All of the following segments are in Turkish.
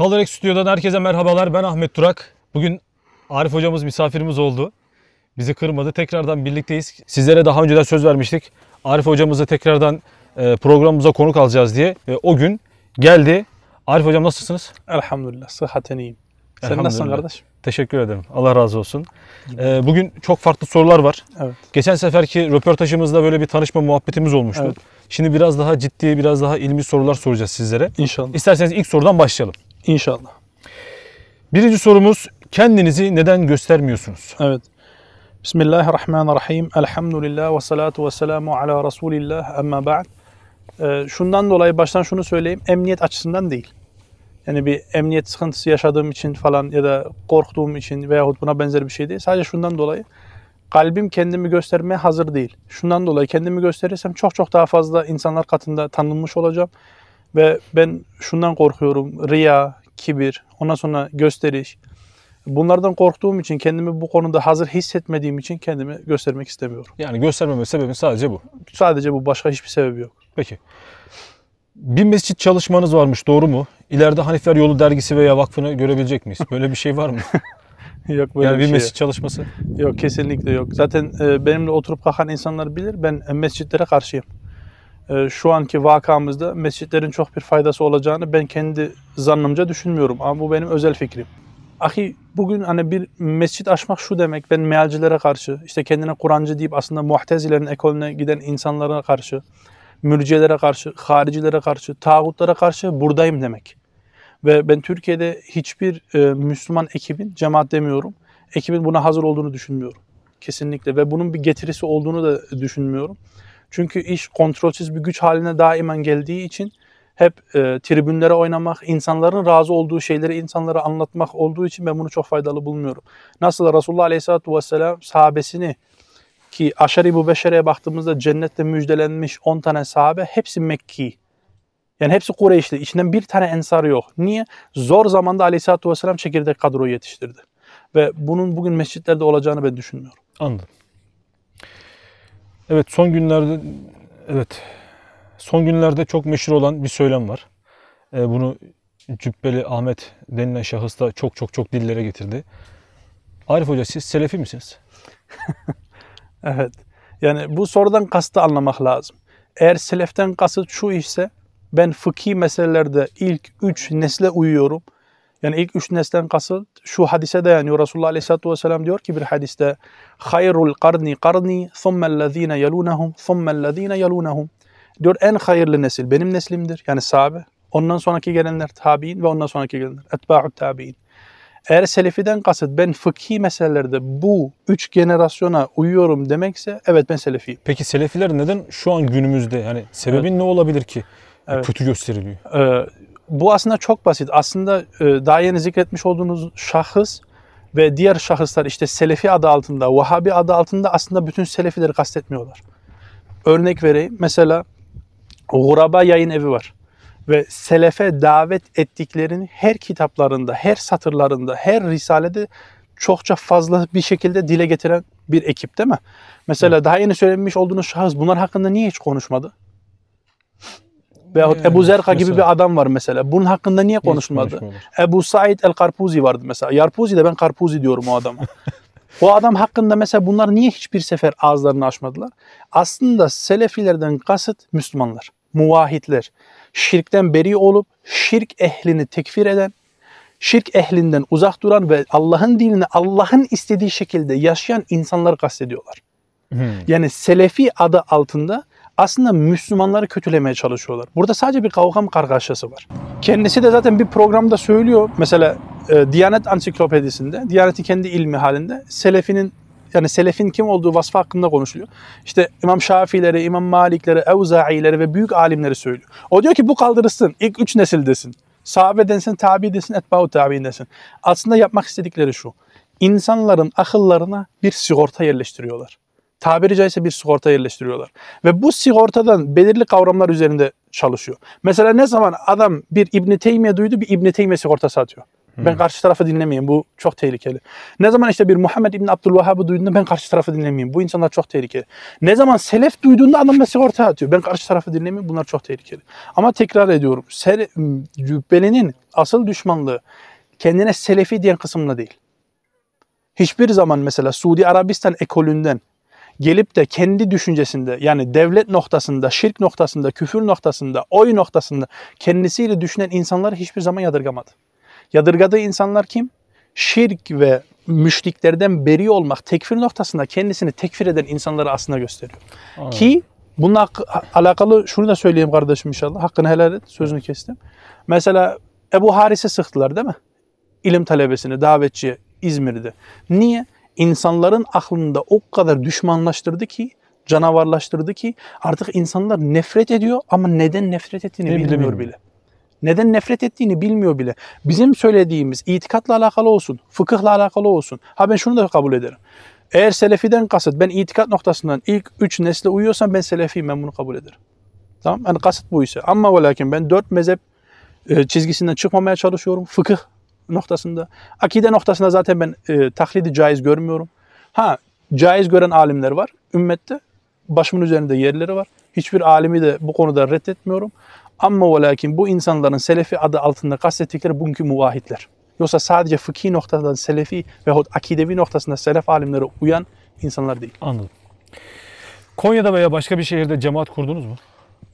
Colorx Stüdyo'dan herkese merhabalar. Ben Ahmet Turak. Bugün Arif hocamız misafirimiz oldu. Bizi kırmadı. Tekrardan birlikteyiz. Sizlere daha önceden söz vermiştik. Arif hocamızı tekrardan e, programımıza konuk alacağız diye. Ve o gün geldi. Arif hocam nasılsınız? Elhamdülillah. Sıhhaten iyiyim. Sen nasılsın kardeş? Teşekkür ederim. Allah razı olsun. E, bugün çok farklı sorular var. Evet. Geçen seferki röportajımızda böyle bir tanışma muhabbetimiz olmuştu. Evet. Şimdi biraz daha ciddi, biraz daha ilmi sorular soracağız sizlere. İnşallah. İsterseniz ilk sorudan başlayalım. İnşallah. Birinci sorumuz kendinizi neden göstermiyorsunuz? Evet. Bismillahirrahmanirrahim. Elhamdülillah ve salatu ve selamu ala Resulillah. Amma ba'd. Ee, şundan dolayı baştan şunu söyleyeyim. Emniyet açısından değil. Yani bir emniyet sıkıntısı yaşadığım için falan ya da korktuğum için veyahut buna benzer bir şey değil. Sadece şundan dolayı kalbim kendimi göstermeye hazır değil. Şundan dolayı kendimi gösterirsem çok çok daha fazla insanlar katında tanınmış olacağım. Ve ben şundan korkuyorum. Riya, kibir, ondan sonra gösteriş. Bunlardan korktuğum için kendimi bu konuda hazır hissetmediğim için kendimi göstermek istemiyorum. Yani göstermeme sebebin sadece bu. Sadece bu başka hiçbir sebebi yok. Peki. Bir mescit çalışmanız varmış doğru mu? İleride Hanifer Yolu dergisi veya vakfını görebilecek miyiz? Böyle bir şey var mı? Yok böyle yani bir bir şey. mescit çalışması. Yok kesinlikle yok. Zaten e, benimle oturup kalkan insanlar bilir. Ben e, mescitlere karşıyım. E, şu anki vakamızda mescitlerin çok bir faydası olacağını ben kendi zannımca düşünmüyorum. Ama bu benim özel fikrim. Ahi bugün hani bir mescit açmak şu demek. Ben mealcilere karşı, işte kendine Kur'ancı deyip aslında muhtezilerin ekolüne giden insanlara karşı, mürciyelere karşı, haricilere karşı, tağutlara karşı buradayım demek. Ve ben Türkiye'de hiçbir e, Müslüman ekibin, cemaat demiyorum, ekibin buna hazır olduğunu düşünmüyorum. Kesinlikle ve bunun bir getirisi olduğunu da düşünmüyorum. Çünkü iş kontrolsüz bir güç haline daimen geldiği için hep e, tribünlere oynamak, insanların razı olduğu şeyleri insanlara anlatmak olduğu için ben bunu çok faydalı bulmuyorum. Nasıl Resulullah Aleyhisselatü Vesselam sahabesini ki aşari bu beşereye baktığımızda cennette müjdelenmiş 10 tane sahabe hepsi Mekki. Yani hepsi Kureyşli. İçinden bir tane ensar yok. Niye? Zor zamanda Aleyhisselatü Vesselam çekirdek kadroyu yetiştirdi. Ve bunun bugün mescitlerde olacağını ben düşünmüyorum. Anladım. Evet son günlerde evet son günlerde çok meşhur olan bir söylem var. Ee, bunu Cübbeli Ahmet denilen şahıs da çok çok çok dillere getirdi. Arif Hoca siz Selefi misiniz? Evet. Yani bu sorudan kastı anlamak lazım. Eğer seleften kasıt şu ise ben fıkhi meselelerde ilk üç nesle uyuyorum. Yani ilk üç neslden kasıt şu hadise dayanıyor. Resulullah Aleyhisselatü Vesselam diyor ki bir hadiste hayrul karni karni thummellezine yelunahum thummellezine yelunahum diyor en hayırlı nesil benim neslimdir. Yani sahabe. Ondan sonraki gelenler tabi'in ve ondan sonraki gelenler etba'u tabi'in. Eğer selefiden kasıt ben fıkhi meselelerde bu üç generasyona uyuyorum demekse evet ben selefiyim. Peki Selefiler neden şu an günümüzde yani sebebin ne olabilir ki Evet. kötü gösteriliyor? Ee, bu aslında çok basit. Aslında e, daha yeni zikretmiş olduğunuz şahıs ve diğer şahıslar işte Selefi adı altında, Vahabi adı altında aslında bütün Selefileri kastetmiyorlar. Örnek vereyim. Mesela Guraba yayın evi var. Ve Selefe davet ettiklerini her kitaplarında, her satırlarında, her risalede çokça fazla bir şekilde dile getiren bir ekip değil mi? Mesela daha yeni söylenmiş olduğunuz şahıs bunlar hakkında niye hiç konuşmadı? Veyahut Yani, Ebu Zerka gibi mesela. bir adam var mesela. Bunun hakkında niye konuşmuyorlar. Ebu Said el-Karpuzi vardı mesela. Yarpuzi de ben Karpuzi diyorum o adama. o adam hakkında mesela bunlar niye hiçbir sefer ağızlarını açmadılar? Aslında Selefilerden kasıt Müslümanlar, muvahitler. Şirkten beri olup şirk ehlini tekfir eden, şirk ehlinden uzak duran ve Allah'ın dinini Allah'ın istediği şekilde yaşayan insanları kastediyorlar. Hmm. Yani Selefi adı altında aslında Müslümanları kötülemeye çalışıyorlar. Burada sadece bir kavgam kargaşası var. Kendisi de zaten bir programda söylüyor. Mesela e, Diyanet Ansiklopedisinde, Diyanet'in kendi ilmi halinde Selefinin yani Selefin kim olduğu vasfı hakkında konuşuluyor. İşte İmam Şafiileri, İmam Malikleri, Evza'ileri ve büyük alimleri söylüyor. O diyor ki bu kaldırılsın. İlk üç nesil desin. Sahabe densin, tabi desin, etba'u tabi'in desin. Aslında yapmak istedikleri şu. İnsanların akıllarına bir sigorta yerleştiriyorlar tabiri caizse bir sigorta yerleştiriyorlar. Ve bu sigortadan belirli kavramlar üzerinde çalışıyor. Mesela ne zaman adam bir İbn Teymiye duydu bir İbn Teymiye sigortası atıyor. Ben karşı tarafı dinlemeyeyim. Bu çok tehlikeli. Ne zaman işte bir Muhammed İbni Abdülvahhab'ı duyduğunda ben karşı tarafı dinlemeyeyim. Bu insanlar çok tehlikeli. Ne zaman selef duyduğunda adam mesleği ortaya atıyor. Ben karşı tarafı dinlemeyeyim. Bunlar çok tehlikeli. Ama tekrar ediyorum. Sele, Cübbeli'nin asıl düşmanlığı kendine selefi diyen kısımla değil. Hiçbir zaman mesela Suudi Arabistan ekolünden gelip de kendi düşüncesinde yani devlet noktasında, şirk noktasında, küfür noktasında, oy noktasında kendisiyle düşünen insanları hiçbir zaman yadırgamadı. Yadırgadığı insanlar kim? Şirk ve müşriklerden beri olmak, tekfir noktasında kendisini tekfir eden insanları aslında gösteriyor. Anladım. Ki bununla alakalı şunu da söyleyeyim kardeşim inşallah. Hakkını helal et. Sözünü kestim. Mesela Ebu Haris'e sıktılar değil mi? İlim talebesini, davetçiye İzmir'de. Niye? İnsanların aklında o kadar düşmanlaştırdı ki, canavarlaştırdı ki artık insanlar nefret ediyor ama neden nefret ettiğini Ne bilmiyor. bile. Neden nefret ettiğini bilmiyor bile. Bizim söylediğimiz itikatla alakalı olsun, fıkıhla alakalı olsun. Ha ben şunu da kabul ederim. Eğer selefiden kasıt ben itikat noktasından ilk üç nesle uyuyorsam ben selefiyim ben bunu kabul ederim. Tamam yani kasıt bu ise. Ama ve lakin ben dört mezhep e, çizgisinden çıkmamaya çalışıyorum. Fıkıh noktasında. Akide noktasında zaten ben e, taklidi caiz görmüyorum. Ha caiz gören alimler var. Ümmette başımın üzerinde yerleri var. Hiçbir alimi de bu konuda reddetmiyorum. Ama ve lakin bu insanların selefi adı altında kastettikleri bugünkü muvahitler. Yoksa sadece fıkhi noktadan selefi veyahut akidevi noktasında selef alimlere uyan insanlar değil. Anladım. Konya'da veya başka bir şehirde cemaat kurdunuz mu?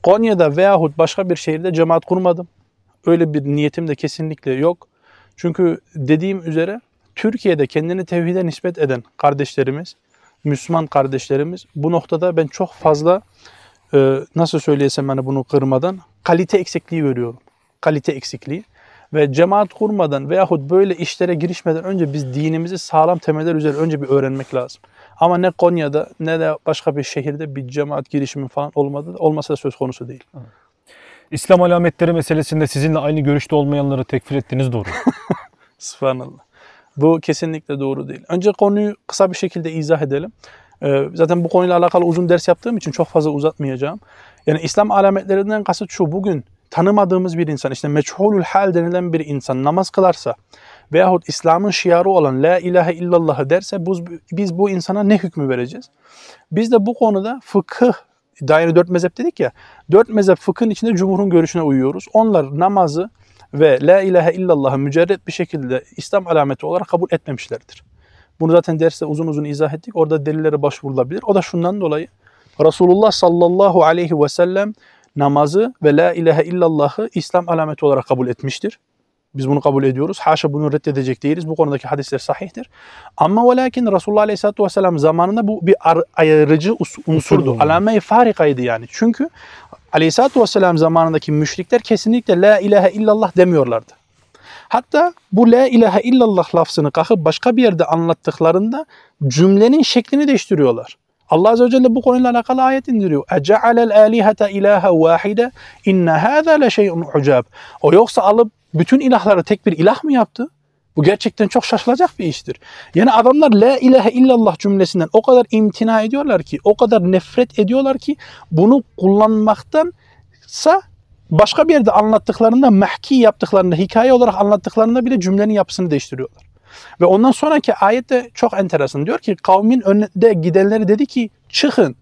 Konya'da veyahut başka bir şehirde cemaat kurmadım. Öyle bir niyetim de kesinlikle yok. Çünkü dediğim üzere Türkiye'de kendini tevhide nispet eden kardeşlerimiz, Müslüman kardeşlerimiz bu noktada ben çok fazla e, nasıl söyleyesem hani bunu kırmadan kalite eksikliği görüyorum. Kalite eksikliği. Ve cemaat kurmadan veyahut böyle işlere girişmeden önce biz dinimizi sağlam temeller üzere önce bir öğrenmek lazım. Ama ne Konya'da ne de başka bir şehirde bir cemaat girişimi falan olmadı. Olmasa söz konusu değil. İslam alametleri meselesinde sizinle aynı görüşte olmayanları tekfir ettiğiniz doğru. Subhanallah. Bu kesinlikle doğru değil. Önce konuyu kısa bir şekilde izah edelim. Ee, zaten bu konuyla alakalı uzun ders yaptığım için çok fazla uzatmayacağım. Yani İslam alametlerinden kasıt şu. Bugün tanımadığımız bir insan, işte meçhulül hal denilen bir insan namaz kılarsa veyahut İslam'ın şiarı olan La ilahe illallah derse biz, biz bu insana ne hükmü vereceğiz? Biz de bu konuda fıkıh, daire dört mezhep dedik ya, dört mezhep fıkhın içinde cumhurun görüşüne uyuyoruz. Onlar namazı ve La ilahe illallah'ı mücerret bir şekilde İslam alameti olarak kabul etmemişlerdir. Bunu zaten derste uzun uzun izah ettik. Orada delillere başvurulabilir. O da şundan dolayı Resulullah sallallahu aleyhi ve sellem namazı ve la ilahe illallah'ı İslam alameti olarak kabul etmiştir. Biz bunu kabul ediyoruz. Haşa bunu reddedecek değiliz. Bu konudaki hadisler sahihtir. Ama ve lakin Resulullah aleyhissalatu vesselam zamanında bu bir ar- ayırıcı us- unsurdu. Unsurdu. Alame-i farikaydı yani. Çünkü aleyhissalatu vesselam zamanındaki müşrikler kesinlikle la ilahe illallah demiyorlardı. Hatta bu la ilahe illallah lafzını kalkıp başka bir yerde anlattıklarında cümlenin şeklini değiştiriyorlar. Allah Azze ve Celle bu konuyla alakalı ayet indiriyor. اَجَعَلَ الْآلِهَةَ اِلَٰهَ وَاحِدَ اِنَّ هَذَا لَشَيْءٌ عُجَابٌ O yoksa alıp bütün ilahları tek bir ilah mı yaptı? Bu gerçekten çok şaşılacak bir iştir. Yani adamlar la ilahe illallah cümlesinden o kadar imtina ediyorlar ki, o kadar nefret ediyorlar ki bunu kullanmaktansa başka bir yerde anlattıklarında, mehki yaptıklarında, hikaye olarak anlattıklarında bile cümlenin yapısını değiştiriyorlar. Ve ondan sonraki ayette çok enteresan. Diyor ki kavmin önünde gidenleri dedi ki çıkın.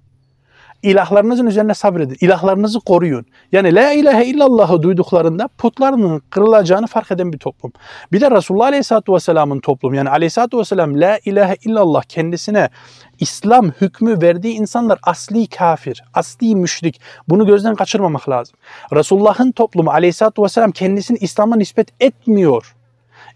İlahlarınızın üzerine sabredin. İlahlarınızı koruyun. Yani la ilahe illallah'ı duyduklarında putlarının kırılacağını fark eden bir toplum. Bir de Resulullah Aleyhisselatü Vesselam'ın toplumu. Yani Aleyhisselatü Vesselam la ilahe illallah kendisine İslam hükmü verdiği insanlar asli kafir, asli müşrik. Bunu gözden kaçırmamak lazım. Resulullah'ın toplumu Aleyhisselatü Vesselam kendisini İslam'a nispet etmiyor.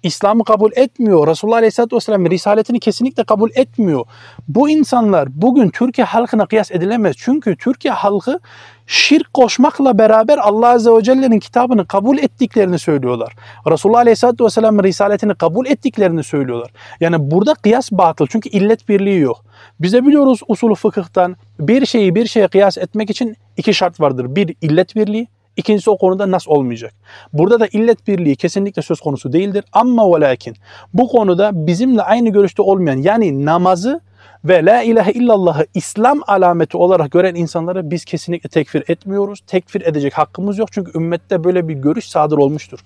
İslam'ı kabul etmiyor. Resulullah Aleyhisselatü Vesselam risaletini kesinlikle kabul etmiyor. Bu insanlar bugün Türkiye halkına kıyas edilemez. Çünkü Türkiye halkı şirk koşmakla beraber Allah Azze ve Celle'nin kitabını kabul ettiklerini söylüyorlar. Resulullah Aleyhisselatü Vesselam'ın risaletini kabul ettiklerini söylüyorlar. Yani burada kıyas batıl. Çünkü illet birliği yok. Biz de biliyoruz usulü fıkıhtan bir şeyi bir şeye kıyas etmek için iki şart vardır. Bir illet birliği, İkincisi o konuda nas olmayacak. Burada da illet birliği kesinlikle söz konusu değildir. Ama ve lakin bu konuda bizimle aynı görüşte olmayan yani namazı ve la ilahe illallah'ı İslam alameti olarak gören insanları biz kesinlikle tekfir etmiyoruz. Tekfir edecek hakkımız yok çünkü ümmette böyle bir görüş sadır olmuştur.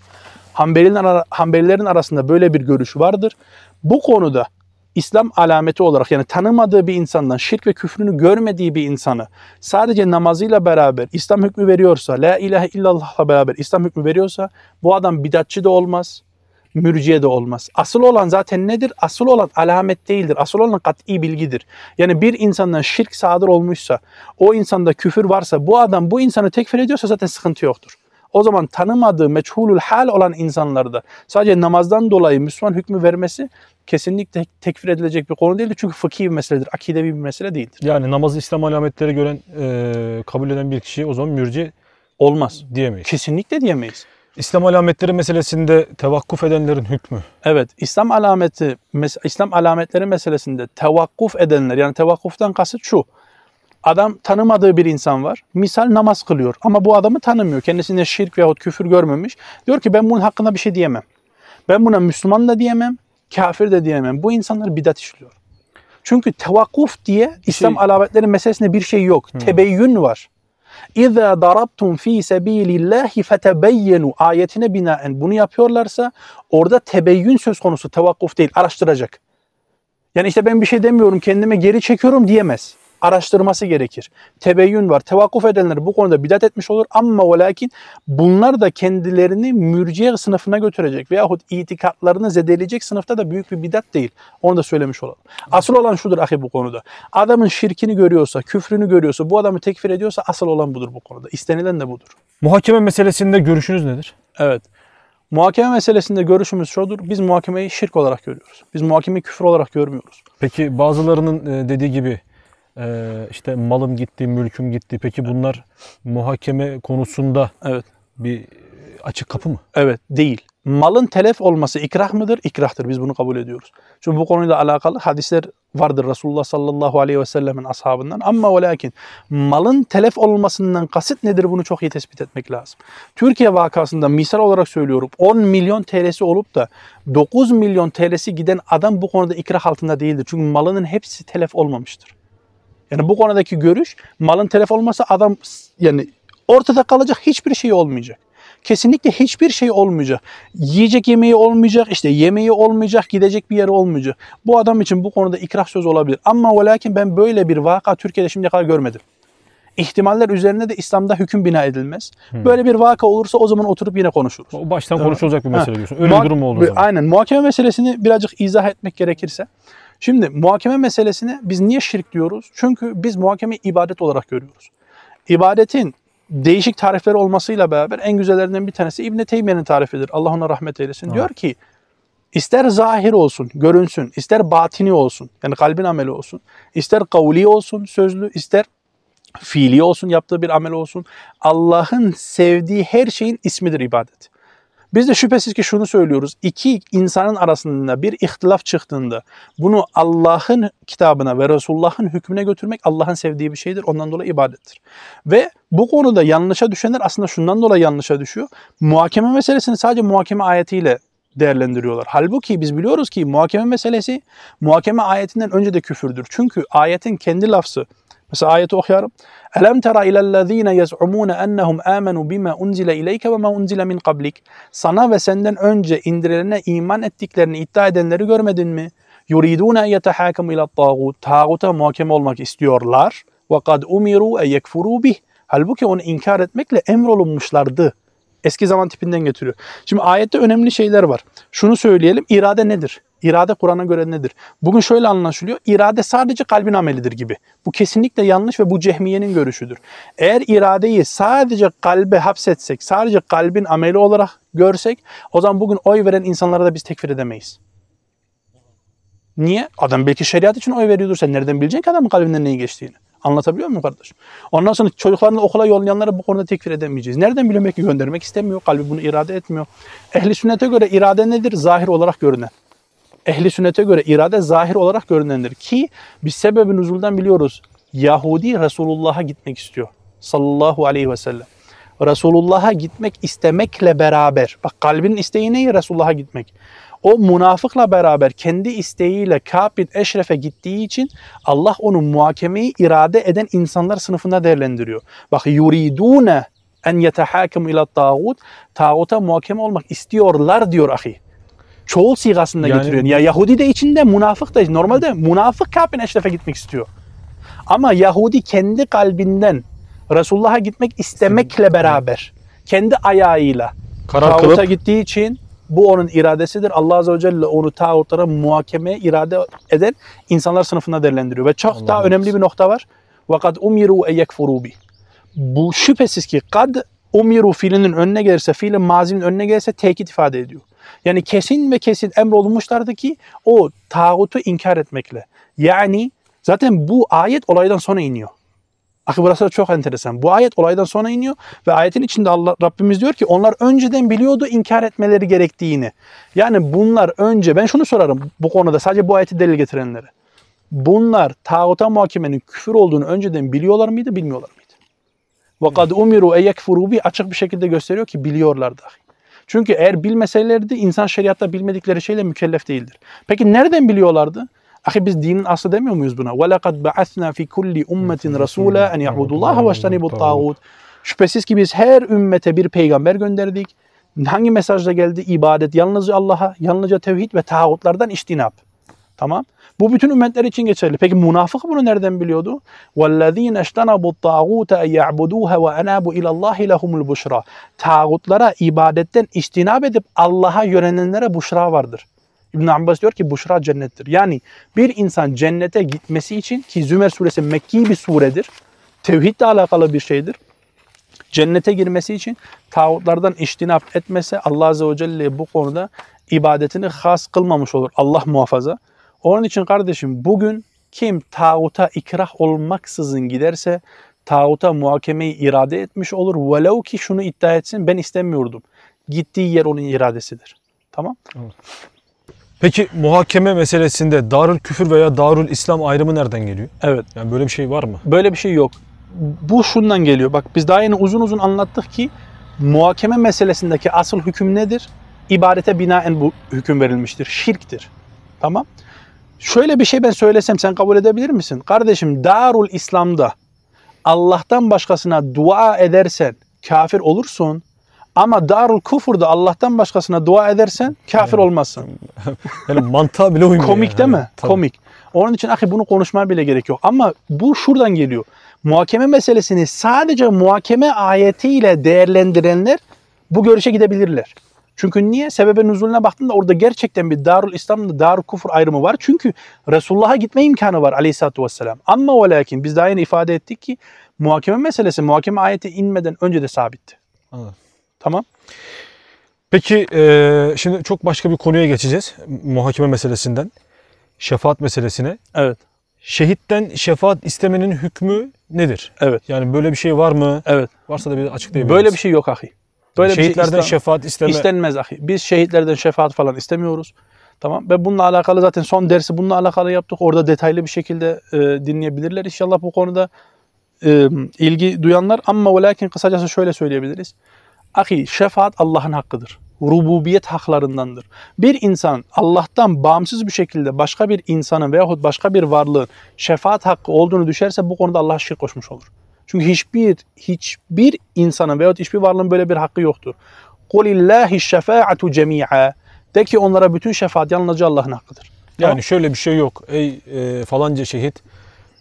Hanbelilerin, Hanbelilerin arasında böyle bir görüş vardır. Bu konuda İslam alameti olarak yani tanımadığı bir insandan şirk ve küfrünü görmediği bir insanı sadece namazıyla beraber İslam hükmü veriyorsa, la ilahe illallah'la beraber İslam hükmü veriyorsa bu adam bidatçı da olmaz, mürciye de olmaz. Asıl olan zaten nedir? Asıl olan alamet değildir. Asıl olan kat'i bilgidir. Yani bir insandan şirk sadır olmuşsa, o insanda küfür varsa, bu adam bu insanı tekfir ediyorsa zaten sıkıntı yoktur. O zaman tanımadığı, meçhulul hal olan insanlarda sadece namazdan dolayı Müslüman hükmü vermesi kesinlikle tekfir edilecek bir konu değildir. Çünkü fıkhi bir meseledir, akidevi bir mesele değildir. Yani namazı İslam alametleri gören, e, kabul eden bir kişi o zaman mürci Olmaz. diyemeyiz. Kesinlikle diyemeyiz. İslam alametleri meselesinde tevakkuf edenlerin hükmü. Evet, İslam alameti, İslam alametleri meselesinde tevakkuf edenler, yani tevakkuftan kasıt şu. Adam tanımadığı bir insan var. Misal namaz kılıyor ama bu adamı tanımıyor. Kendisinde şirk veyahut küfür görmemiş. Diyor ki ben bunun hakkında bir şey diyemem. Ben buna Müslüman da diyemem, kafir de diyemem. Bu insanlar bidat işliyor. Çünkü tevakkuf diye İslam Şey- alametleri meselesinde bir şey yok. Tebeyyün var. İza darabtum fi sabilillahi fetebeyyenu ayetine binaen bunu yapıyorlarsa orada tebeyyün söz konusu tevakkuf değil araştıracak. Yani işte ben bir şey demiyorum kendime geri çekiyorum diyemez. Araştırması gerekir. Tebeyyün var. Tevakkuf edenler bu konuda bidat etmiş olur ama ve lakin bunlar da kendilerini mürciye sınıfına götürecek veyahut itikatlarını zedeleyecek sınıfta da büyük bir bidat değil. Onu da söylemiş olalım. Asıl olan şudur ahi bu konuda. Adamın şirkini görüyorsa, küfrünü görüyorsa, bu adamı tekfir ediyorsa asıl olan budur bu konuda. İstenilen de budur. Muhakeme meselesinde görüşünüz nedir? Evet. Muhakeme meselesinde görüşümüz şudur. Biz muhakemeyi şirk olarak görüyoruz. Biz muhakemeyi küfür olarak görmüyoruz. Peki bazılarının e, dediği gibi e, işte malım gitti, mülküm gitti. Peki bunlar muhakeme konusunda Evet. bir açık kapı mı? Evet değil. Malın telef olması ikrah mıdır? İkrahtır. Biz bunu kabul ediyoruz. Çünkü bu konuyla alakalı hadisler vardır Resulullah sallallahu aleyhi ve sellemin ashabından. Ama ve lakin malın telef olmasından kasıt nedir bunu çok iyi tespit etmek lazım. Türkiye vakasında misal olarak söylüyorum 10 milyon TL'si olup da 9 milyon TL'si giden adam bu konuda ikrah altında değildir. Çünkü malının hepsi telef olmamıştır. Yani bu konudaki görüş malın telef olmasa adam yani ortada kalacak hiçbir şey olmayacak. Kesinlikle hiçbir şey olmayacak. Yiyecek yemeği olmayacak, işte yemeği olmayacak, gidecek bir yeri olmayacak. Bu adam için bu konuda ikrah söz olabilir. Ama ve lakin ben böyle bir vaka Türkiye'de şimdiye kadar görmedim. İhtimaller üzerine de İslam'da hüküm bina edilmez. Böyle bir vaka olursa o zaman oturup yine konuşuruz. O baştan konuşulacak bir Ha. mesele diyorsun. Öyle Muha- bir durum olduğu zaman? Aynen. Muhakeme meselesini birazcık izah etmek gerekirse. Şimdi muhakeme meselesine biz niye şirk diyoruz? Çünkü biz muhakemeyi ibadet olarak görüyoruz. İbadetin değişik tarifleri olmasıyla beraber en güzellerinden bir tanesi İbn Teymiye'nin tarifidir. Allah ona rahmet eylesin. Evet. Diyor ki ister zahir olsun, görünsün, ister batini olsun, yani kalbin ameli olsun, ister kavli olsun, sözlü, ister fiili olsun, yaptığı bir amel olsun. Allah'ın sevdiği her şeyin ismidir ibadet. Biz de şüphesiz ki şunu söylüyoruz. İki insanın arasında bir ihtilaf çıktığında bunu Allah'ın kitabına ve Resulullah'ın hükmüne götürmek Allah'ın sevdiği bir şeydir. Ondan dolayı ibadettir. Ve bu konuda yanlışa düşenler aslında şundan dolayı yanlışa düşüyor. Muhakeme meselesini sadece muhakeme ayetiyle değerlendiriyorlar. Halbuki biz biliyoruz ki muhakeme meselesi muhakeme ayetinden önce de küfürdür. Çünkü ayetin kendi lafzı Mesela ayeti okuyarım. Elem tera ilellezine yez'umun ennehum amenu bima unzile ileyke ve ma unzile min qablik. Sana ve senden önce indirilene iman ettiklerini iddia edenleri görmedin mi? Yuridun en yetehakamu ila tağut. Tağuta muhakeme olmak istiyorlar. Ve kad umiru en yekfuru bih. Halbuki onu inkar etmekle emrolunmuşlardı. Eski zaman tipinden getiriyor. Şimdi ayette önemli şeyler var. Şunu söyleyelim. irade nedir? İrade Kur'an'a göre nedir? Bugün şöyle anlaşılıyor. İrade sadece kalbin amelidir gibi. Bu kesinlikle yanlış ve bu cehmiyenin görüşüdür. Eğer iradeyi sadece kalbe hapsetsek, sadece kalbin ameli olarak görsek, o zaman bugün oy veren insanlara da biz tekfir edemeyiz. Niye? Adam belki şeriat için oy veriyordur. Sen nereden bileceksin ki adamın kalbinden neyi geçtiğini? Anlatabiliyor muyum kardeşim? Ondan sonra çocuklarını okula yollayanlara bu konuda tekfir edemeyeceğiz. Nereden biliyorum belki göndermek istemiyor. Kalbi bunu irade etmiyor. Ehli sünnete göre irade nedir? Zahir olarak görünen. Ehli sünnete göre irade zahir olarak görünendir. Ki biz sebebi nüzulden biliyoruz. Yahudi Resulullah'a gitmek istiyor. Sallallahu aleyhi ve sellem. Resulullah'a gitmek istemekle beraber, bak kalbin isteği ne? Resulullah'a gitmek. O münafıkla beraber kendi isteğiyle Ka'b bin Eşref'e gittiği için Allah onu muhakemeyi irade eden insanlar sınıfında değerlendiriyor. Bak yuridune en yetehâkemu ila tağut. Tağuta muhakeme olmak istiyorlar diyor ahi Çoğul sigasında Yani- getiriyor. Ya Yahudi de içinde, münafık da normalde münafık Kâb bin Eşref'e gitmek istiyor. Ama Yahudi kendi kalbinden Resulullah'a gitmek istemekle beraber kendi ayağıyla Karar tağuta kılıp gittiği için bu onun iradesidir. Allah Azze ve Celle onu tağutlara muhakemeye irade eden insanlar sınıfına değerlendiriyor. Ve çok Allah daha Allah. önemli bir nokta var. وَقَدْ اُمِرُوا اَيَّكْفُرُوا بِهِ Bu şüphesiz ki kad umiru fiilinin önüne gelirse, fiilin mazinin önüne gelirse tekit ifade ediyor. Yani kesin ve kesin emrolunmuşlardı ki o tağutu inkar etmekle. Yani zaten bu ayet olaydan sonra iniyor. Akı burası da çok enteresan. Bu ayet olaydan sonra iniyor ve ayetin içinde Allah Rabbimiz diyor ki onlar önceden biliyordu inkar etmeleri gerektiğini. Yani bunlar önce ben şunu sorarım bu konuda sadece bu ayeti delil getirenlere. Bunlar tağuta muhakemenin küfür olduğunu önceden biliyorlar mıydı, bilmiyorlar mıydı? Ve kad umiru en yekfuru açık bir şekilde gösteriyor ki biliyorlar dahi. Çünkü eğer bilmeselerdi insan şeriatta bilmedikleri şeyle mükellef değildir. Peki nereden biliyorlardı? Ahi biz dinin aslı demiyor muyuz buna? وَلَقَدْ بَعَثْنَا فِي كُلِّ اُمَّةٍ رَسُولًا اَنْ يَعْبُدُوا اللّٰهَ وَاجْتَنِبُوا الطَّاغُوتِ Şüphesiz ki biz her ümmete bir peygamber gönderdik. Hangi mesajla geldi? İbadet yalnızca Allah'a, yalnızca tevhid ve tağutlardan iştinap. Tamam. Bu bütün ümmetler için geçerli. Peki münafık bunu nereden biliyordu? وَالَّذ۪ينَ اشْتَنَبُوا الطَّاغُوتَ اَنْ يَعْبُدُوهَا وَاَنَابُوا اِلَى اللّٰهِ لَهُمُ الْبُشْرَى Tağutlara ibadetten iştinab edip Allah'a yönelenlere buşra vardır. İbn Abbas diyor ki buşra cennettir. Yani bir insan cennete gitmesi için ki Zümer suresi Mekki bir suredir. Tevhidle alakalı bir şeydir. Cennete girmesi için tağutlardan iştinap etmese Allah Azze ve Celle bu konuda ibadetini has kılmamış olur. Allah muhafaza. Onun için kardeşim bugün kim tağuta ikrah olmaksızın giderse tağuta muhakemeyi irade etmiş olur. Velev ki şunu iddia etsin ben istemiyordum. Gittiği yer onun iradesidir. Tamam? Peki muhakeme meselesinde Darül Küfür veya Darül İslam ayrımı nereden geliyor? Evet. Yani böyle bir şey var mı? Böyle bir şey yok. Bu şundan geliyor. Bak biz daha yeni uzun uzun anlattık ki muhakeme meselesindeki asıl hüküm nedir? İbadete binaen bu hüküm verilmiştir. Şirktir. Tamam. Şöyle bir şey ben söylesem sen kabul edebilir misin? Kardeşim Darul İslam'da Allah'tan başkasına dua edersen kafir olursun. Ama Darul Kufur'da Allah'tan başkasına dua edersen kafir olmazsın. Yani mantığa bile uymuyor. Komik yani. değil mi? Tabii. Komik. Onun için ahi bunu konuşmaya bile gerek yok. Ama bu şuradan geliyor. Muhakeme meselesini sadece muhakeme ayetiyle değerlendirenler bu görüşe gidebilirler. Çünkü niye? Sebebe nüzulüne baktığında orada gerçekten bir Darul İslam'da Darul Kufur ayrımı var. Çünkü Resulullah'a gitme imkanı var aleyhissalatü vesselam. Ama ve lakin biz daha yeni ifade ettik ki muhakeme meselesi muhakeme ayeti inmeden önce de sabitti. Anladım. Tamam? Peki e, şimdi çok başka bir konuya geçeceğiz. Muhakeme meselesinden. Şefaat meselesine. Evet. Şehitten şefaat istemenin hükmü nedir? Evet. Yani böyle bir şey var mı? Evet. Varsa da bir açıklayabiliriz. Böyle bir şey yok ahi. Böyle bir şey Şehitlerden İslam- şefaat isteme. İstenmez ahi. Biz şehitlerden şefaat falan istemiyoruz. Tamam. Ve bununla alakalı zaten son dersi bununla alakalı yaptık. Orada detaylı bir şekilde e, dinleyebilirler inşallah bu konuda e, ilgi duyanlar. Ama ve lakin kısacası şöyle söyleyebiliriz. Ahi şefaat Allah'ın hakkıdır. Rububiyet haklarındandır. Bir insan Allah'tan bağımsız bir şekilde başka bir insanın veyahut başka bir varlığın şefaat hakkı olduğunu düşerse bu konuda Allah'a şirk koşmuş olur. Çünkü hiçbir hiçbir insanın veyahut hiçbir varlığın böyle bir hakkı yoktur. قُلِ اللّٰهِ الشَّفَاعَةُ جَمِيعًا De ki onlara bütün şefaat yalnızca Allah'ın hakkıdır. Yani Tamam. şöyle bir şey yok. Ey e, falanca şehit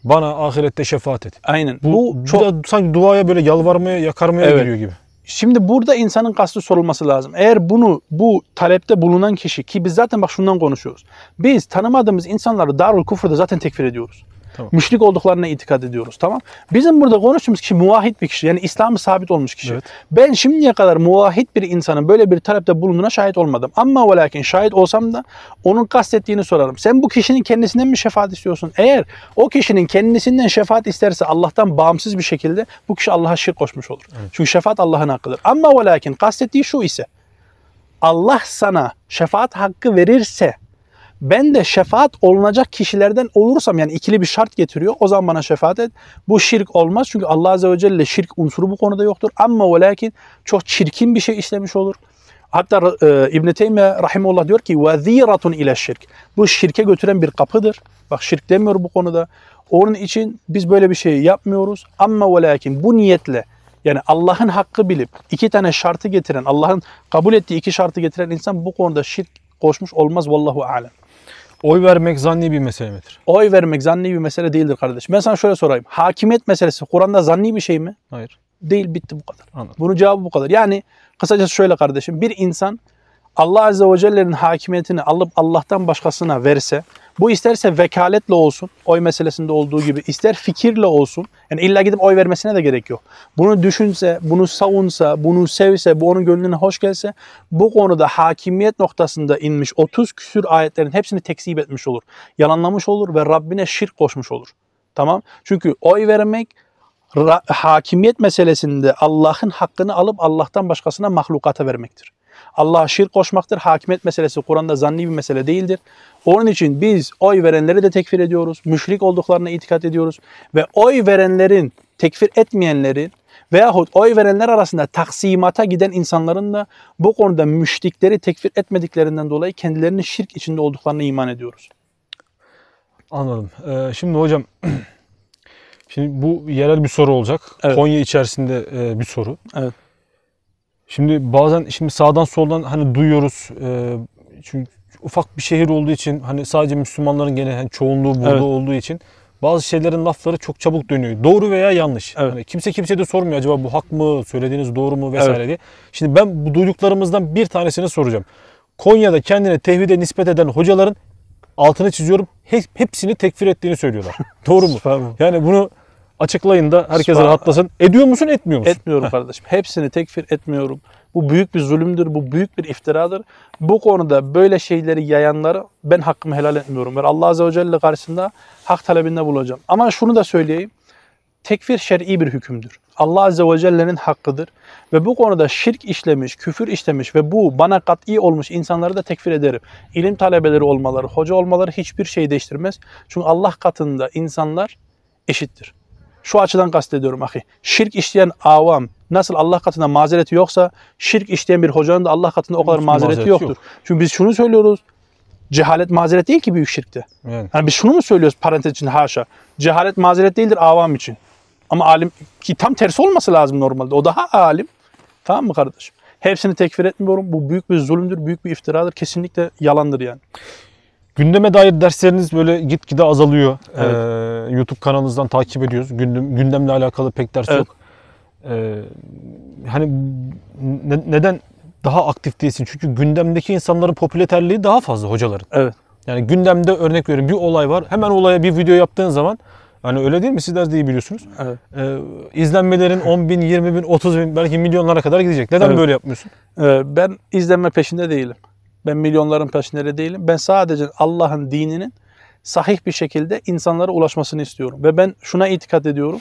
bana ahirette şefaat et. Aynen. Bu, Bu, bu çok da sanki duaya böyle yalvarmaya, yakarmaya Evet. giriyor gibi. Şimdi burada insanın kastı sorulması lazım. Eğer bunu bu talepte bulunan kişi ki biz zaten bak şundan konuşuyoruz. Biz tanımadığımız insanları Darul Kufr'da zaten tekfir ediyoruz. Tamam. Müşrik olduklarına itikad ediyoruz. Tamam. Bizim burada konuştuğumuz kişi muvahhid bir kişi. Yani İslam'ı sabit olmuş kişi. Evet. Ben şimdiye kadar muvahhid bir insanın böyle bir talepte bulunduğuna şahit olmadım. Ama ve lakin şahit olsam da onun kastettiğini sorarım. Sen bu kişinin kendisinden mi şefaat istiyorsun? Eğer o kişinin kendisinden şefaat isterse Allah'tan bağımsız bir şekilde bu kişi Allah'a şirk koşmuş olur. Çünkü şefaat Allah'ın hakkıdır. Ama ve lakin kastettiği şu ise Allah sana şefaat hakkı verirse ben de şefaat olunacak kişilerden olursam yani ikili bir şart getiriyor. O zaman bana şefaat et. Bu şirk olmaz. Çünkü Allah Azze ve Celle şirk unsuru bu konuda yoktur. Ama ve lakin çok çirkin bir şey işlemiş olur. Hatta e, İbn Teymiye rahimullah diyor ki vaziratun ile şirk. Bu şirke götüren bir kapıdır. Bak şirk demiyor bu konuda. Onun için biz böyle bir şey yapmıyoruz. Ama ve lakin bu niyetle yani Allah'ın hakkı bilip iki tane şartı getiren, Allah'ın kabul ettiği iki şartı getiren insan bu konuda şirk koşmuş olmaz vallahu alem. Oy vermek zanni bir mesele midir? Oy vermek zanni bir mesele değildir kardeşim. Ben sana şöyle sorayım. Hakimiyet meselesi Kur'an'da zanni bir şey mi? Hayır. Değil bitti bu kadar. Anladım. Bunun cevabı bu kadar. Yani kısacası şöyle kardeşim. Bir insan Allah Azze ve Celle'nin hakimiyetini alıp Allah'tan başkasına verse, bu isterse vekaletle olsun, oy meselesinde olduğu gibi, ister fikirle olsun, yani illa gidip oy vermesine de gerek yok. Bunu düşünse, bunu savunsa, bunu sevse, bu onun gönlüne hoş gelse, bu konuda hakimiyet noktasında inmiş 30 küsür ayetlerin hepsini tekzip etmiş olur. Yalanlamış olur ve Rabbine şirk koşmuş olur. Tamam? Çünkü oy vermek hakimiyet meselesinde Allah'ın hakkını alıp Allah'tan başkasına mahlukata vermektir. Allah'a şirk koşmaktır. Hakimiyet meselesi Kur'an'da zanni bir mesele değildir. Onun için biz oy verenleri de tekfir ediyoruz. Müşrik olduklarına itikat ediyoruz. Ve oy verenlerin, tekfir etmeyenlerin veyahut oy verenler arasında taksimata giden insanların da bu konuda müşrikleri tekfir etmediklerinden dolayı kendilerinin şirk içinde olduklarına iman ediyoruz. Anladım. Ee, şimdi hocam şimdi bu yerel bir soru olacak. Evet. Konya içerisinde e, bir soru. Evet. Şimdi bazen şimdi sağdan soldan hani duyuyoruz. e, çünkü ufak bir şehir olduğu için hani sadece Müslümanların gene hani çoğunluğu burada Evet. olduğu için bazı şeylerin lafları çok çabuk dönüyor. Doğru veya yanlış. Evet. Hani kimse kimseye de sormuyor acaba bu hak mı, söylediğiniz doğru mu vesaire diye. Şimdi ben bu duyduklarımızdan bir tanesini soracağım. Konya'da kendine tevhide nispet eden hocaların altını çiziyorum. Hep, hepsini tekfir ettiğini söylüyorlar. doğru mu? Yani bunu açıklayın da herkes Sübhanallah. rahatlasın. Ediyor musun, etmiyor musun? Etmiyorum kardeşim. Hepsini tekfir etmiyorum. Bu büyük bir zulümdür, bu büyük bir iftiradır. Bu konuda böyle şeyleri yayanları ben hakkımı helal etmiyorum. Ve Allah Azze ve Celle karşısında hak talebinde bulacağım. Ama şunu da söyleyeyim. Tekfir şer'i bir hükümdür. Allah Azze ve Celle'nin hakkıdır. Ve bu konuda şirk işlemiş, küfür işlemiş ve bu bana kat'i olmuş insanları da tekfir ederim. İlim talebeleri olmaları, hoca olmaları hiçbir şey değiştirmez. Çünkü Allah katında insanlar eşittir. Şu açıdan kastediyorum ahi. Şirk işleyen avam nasıl Allah katında mazereti yoksa şirk işleyen bir hocanın da Allah katında o kadar Hiçbir mazereti, mazereti yoktur. yok. Çünkü biz şunu söylüyoruz. Cehalet mazeret değil ki büyük şirkte. Yani. Yani biz şunu mu söylüyoruz parantez için haşa. Cehalet mazeret değildir avam için. Ama alim ki tam tersi olması lazım normalde. O daha alim. Tamam mı kardeşim? Hepsini tekfir etmiyorum. Bu büyük bir zulümdür, büyük bir iftiradır. Kesinlikle yalandır yani. Gündeme dair dersleriniz böyle gitgide azalıyor. Evet. Ee, YouTube kanalınızdan takip ediyoruz. Gündem, gündemle alakalı pek ders Evet. yok. Ee, hani ne- neden daha aktif değilsin? Çünkü gündemdeki insanların popülerliği daha fazla hocaların. Evet. Yani gündemde örnek veriyorum bir olay var. Hemen olaya bir video yaptığın zaman hani öyle değil mi? Sizler de iyi biliyorsunuz. Evet. Ee, izlenmelerin 10 bin, 20 bin, 30 bin belki milyonlara kadar gidecek. Neden Evet. böyle yapmıyorsun? Ee, ben izlenme peşinde değilim. Ben milyonların peşinde değilim. Ben sadece Allah'ın dininin sahih bir şekilde insanlara ulaşmasını istiyorum. Ve ben şuna itikat ediyorum.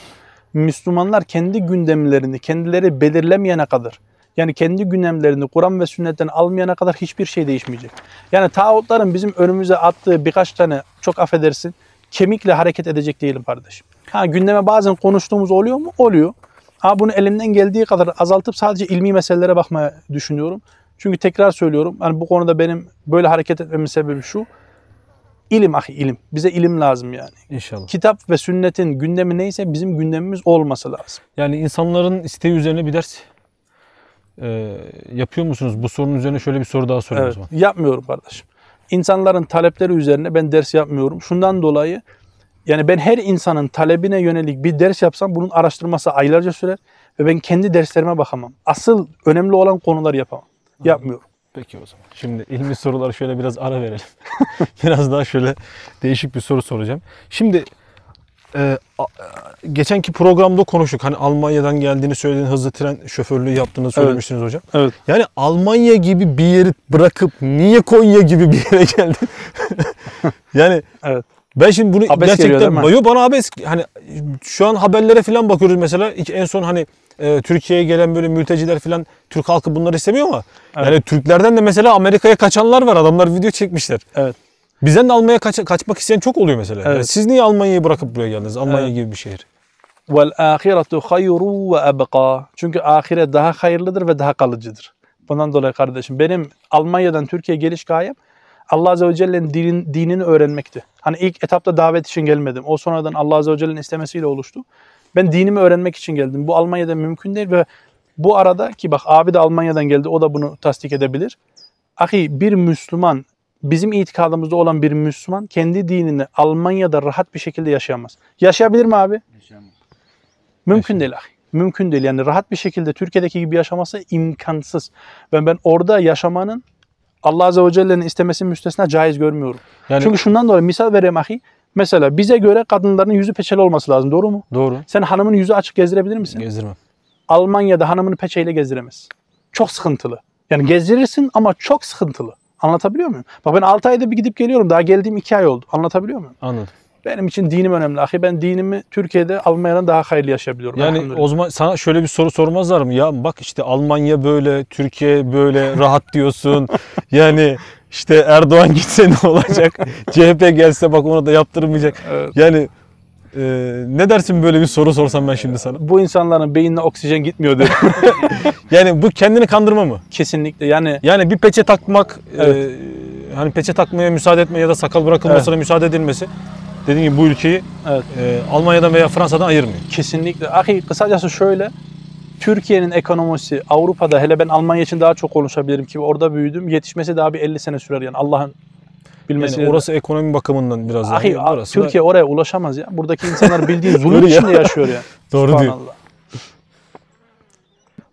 Müslümanlar kendi gündemlerini kendileri belirlemeyene kadar yani kendi gündemlerini Kur'an ve sünnetten almayana kadar hiçbir şey değişmeyecek. Yani tağutların bizim önümüze attığı birkaç tane çok affedersin kemikle hareket edecek değilim kardeşim. Ha gündeme bazen konuştuğumuz oluyor mu? Oluyor. Ama bunu elimden geldiği kadar azaltıp sadece ilmi meselelere bakmaya düşünüyorum. Çünkü tekrar söylüyorum. Hani bu konuda benim böyle hareket etmemin sebebi şu. İlim ahi ilim. Bize ilim lazım yani. İnşallah. Kitap ve sünnetin gündemi neyse bizim gündemimiz olması lazım. Yani insanların isteği üzerine bir ders e, yapıyor musunuz? Bu sorunun üzerine şöyle bir soru daha sorayım o Evet, zaman. yapmıyorum kardeşim. İnsanların talepleri üzerine ben ders yapmıyorum. Şundan dolayı yani ben her insanın talebine yönelik bir ders yapsam bunun araştırması aylarca sürer ve ben kendi derslerime bakamam. Asıl önemli olan konular yapamam. Yapmıyorum. Peki o zaman. Şimdi ilmi soruları şöyle biraz ara verelim. biraz daha şöyle değişik bir soru soracağım. Şimdi e, a- e, geçenki programda konuştuk. Hani Almanya'dan geldiğini söylediğin hızlı tren şoförlüğü yaptığını söylemiştiniz hocam. Evet. Yani Almanya gibi bir yeri bırakıp niye Konya gibi bir yere geldin? yani Evet. Ben şimdi bunu Abes gerçekten değil mi? Yo, bana abes hani şu an haberlere falan bakıyoruz mesela en son hani e, Türkiye'ye gelen böyle mülteciler falan Türk halkı bunları istemiyor ama Evet. yani Türklerden de mesela Amerika'ya kaçanlar var. Adamlar video çekmişler. Evet. Bizden de Almanya'ya kaç- kaçmak isteyen çok oluyor mesela. Evet. Yani siz niye Almanya'yı bırakıp buraya geldiniz? Almanya Evet. gibi bir şehir. Vel ahiretu hayru ve ebqa. Çünkü ahiret daha hayırlıdır ve daha kalıcıdır. Bundan dolayı kardeşim benim Almanya'dan Türkiye'ye geliş gayem Allah Azze ve Celle'nin dinin, dinini öğrenmekti. Hani ilk etapta davet için gelmedim. O sonradan Allah Azze ve Celle'nin istemesiyle oluştu. Ben dinimi öğrenmek için geldim. Bu Almanya'da mümkün değil ve bu arada ki bak abi de Almanya'dan geldi. O da bunu tasdik edebilir. Ahi bir Müslüman bizim itikadımızda olan bir Müslüman kendi dinini Almanya'da rahat bir şekilde yaşayamaz. Yaşayabilir mi abi? Mümkün değil ahi. Mümkün değil. Yani rahat bir şekilde Türkiye'deki gibi yaşaması imkansız. Ben ben orada yaşamanın Allah Azze ve Celle'nin istemesi müstesna caiz görmüyorum. Yani Çünkü şundan dolayı misal vereyim ahi. Mesela bize göre kadınların yüzü peçeli olması lazım. Doğru mu? doğru. Sen hanımın yüzü açık gezdirebilir misin? Gezdirmem. Almanya'da hanımını peçeyle gezdiremez. Çok sıkıntılı. Yani gezdirirsin ama çok sıkıntılı. Anlatabiliyor muyum? Bak ben 6 ayda bir gidip geliyorum. Daha geldiğim 2 ay oldu. Anlatabiliyor muyum? Anladım. Benim için dinim önemli. Ahi ben dinimi Türkiye'de Almanya'dan daha hayırlı yaşayabiliyorum. Yani o zaman sana şöyle bir soru sormazlar mı? Ya bak işte Almanya böyle, Türkiye böyle rahat diyorsun. yani işte Erdoğan gitse ne olacak? CHP gelse bak ona da yaptırmayacak. Evet. Yani e, ne dersin böyle bir soru sorsam ben şimdi sana? Bu insanların beynine oksijen gitmiyor diyor. Yani bu kendini kandırma mı? Kesinlikle. Yani Yani bir peçe takmak, Evet. e, hani peçe takmaya müsaade etme ya da sakal bırakılmasına müsaade edilmesi dediğim gibi bu ülkeyi evet. e, Almanya'dan veya Fransa'dan ayırmıyor. Kesinlikle. Ahi kısacası şöyle. Türkiye'nin ekonomisi Avrupa'da hele ben Almanya için daha çok konuşabilirim ki orada büyüdüm. Yetişmesi daha bir 50 sene sürer yani Allah'ın bilmesi. Yani orası ekonomi bakımından biraz daha. Ahi, burası da- Türkiye oraya ulaşamaz ya. Buradaki insanlar bildiğin zulüm içinde yaşıyor ya. Doğru diyor.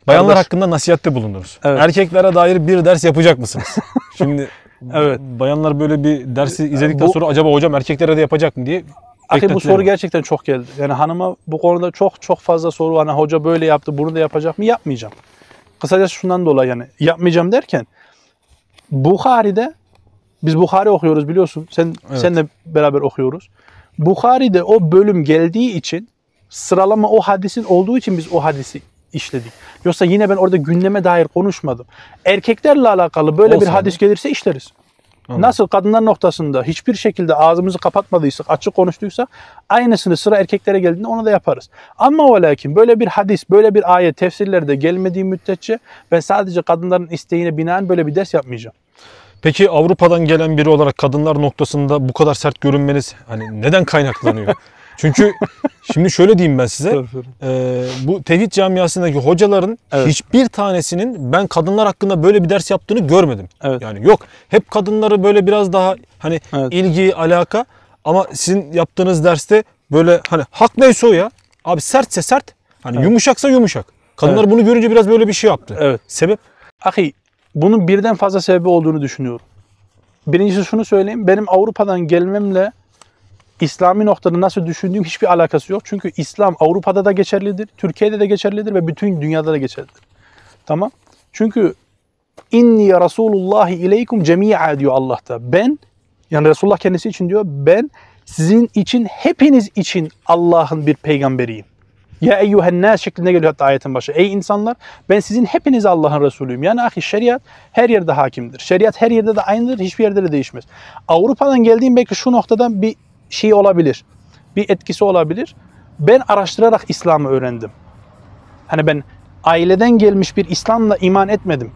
Bayanlar Kardeş- hakkında nasihatte bulunuruz. Evet. Erkeklere dair bir ders yapacak mısınız? Şimdi Evet. bayanlar böyle bir dersi izledikten Bu- sonra acaba hocam erkeklere de yapacak mı diye Ahi bu soru gerçekten çok geldi. Yani hanıma bu konuda çok çok fazla soru hani hoca böyle yaptı bunu da yapacak mı? Yapmayacağım. Kısacası şundan dolayı yani yapmayacağım derken Bukhari'de biz Bukhari okuyoruz biliyorsun. Sen Evet. senle beraber okuyoruz. Bukhari'de o bölüm geldiği için sıralama o hadisin olduğu için biz o hadisi işledik. Yoksa yine ben orada gündeme dair konuşmadım. Erkeklerle alakalı böyle bir Olsaydı. hadis gelirse işleriz. Anladım. Nasıl kadınlar noktasında hiçbir şekilde ağzımızı kapatmadıysak, açık konuştuysak aynısını sıra erkeklere geldiğinde onu da yaparız. Ama ve lakin böyle bir hadis, böyle bir ayet tefsirlerde gelmediği müddetçe ben sadece kadınların isteğine binaen böyle bir ders yapmayacağım. Peki Avrupa'dan gelen biri olarak kadınlar noktasında bu kadar sert görünmeniz hani neden kaynaklanıyor? Çünkü şimdi şöyle diyeyim ben size. Ee, bu tevhid camiasındaki hocaların Evet. hiçbir tanesinin ben kadınlar hakkında böyle bir ders yaptığını görmedim. Evet. Yani yok. Hep kadınları böyle biraz daha hani Evet. ilgi, alaka ama sizin yaptığınız derste böyle hani hak neyse o ya. Abi sertse sert, hani Evet. yumuşaksa yumuşak. Kadınlar Evet. bunu görünce biraz böyle bir şey yaptı. Evet. Sebep? Ahi bunun birden fazla sebebi olduğunu düşünüyorum. Birincisi şunu söyleyeyim. Benim Avrupa'dan gelmemle İslami noktada nasıl düşündüğüm hiçbir alakası yok. Çünkü İslam Avrupa'da da geçerlidir, Türkiye'de de geçerlidir ve bütün dünyada da geçerlidir. Tamam? Çünkü inni Resulullah ileykum cemi'a diyor Allah'ta. Ben yani Resulullah kendisi için diyor ben sizin için hepiniz için Allah'ın bir peygamberiyim. Ya eyyühen nas şeklinde geliyor hatta ayetin başı. Ey insanlar ben sizin hepiniz Allah'ın Resulüyüm. Yani ahi şeriat her yerde hakimdir. Şeriat her yerde de aynıdır. Hiçbir yerde de değişmez. Avrupa'dan geldiğim belki şu noktadan bir şey olabilir. Bir etkisi olabilir. Ben araştırarak İslam'ı öğrendim. Hani ben aileden gelmiş bir İslam'la iman etmedim.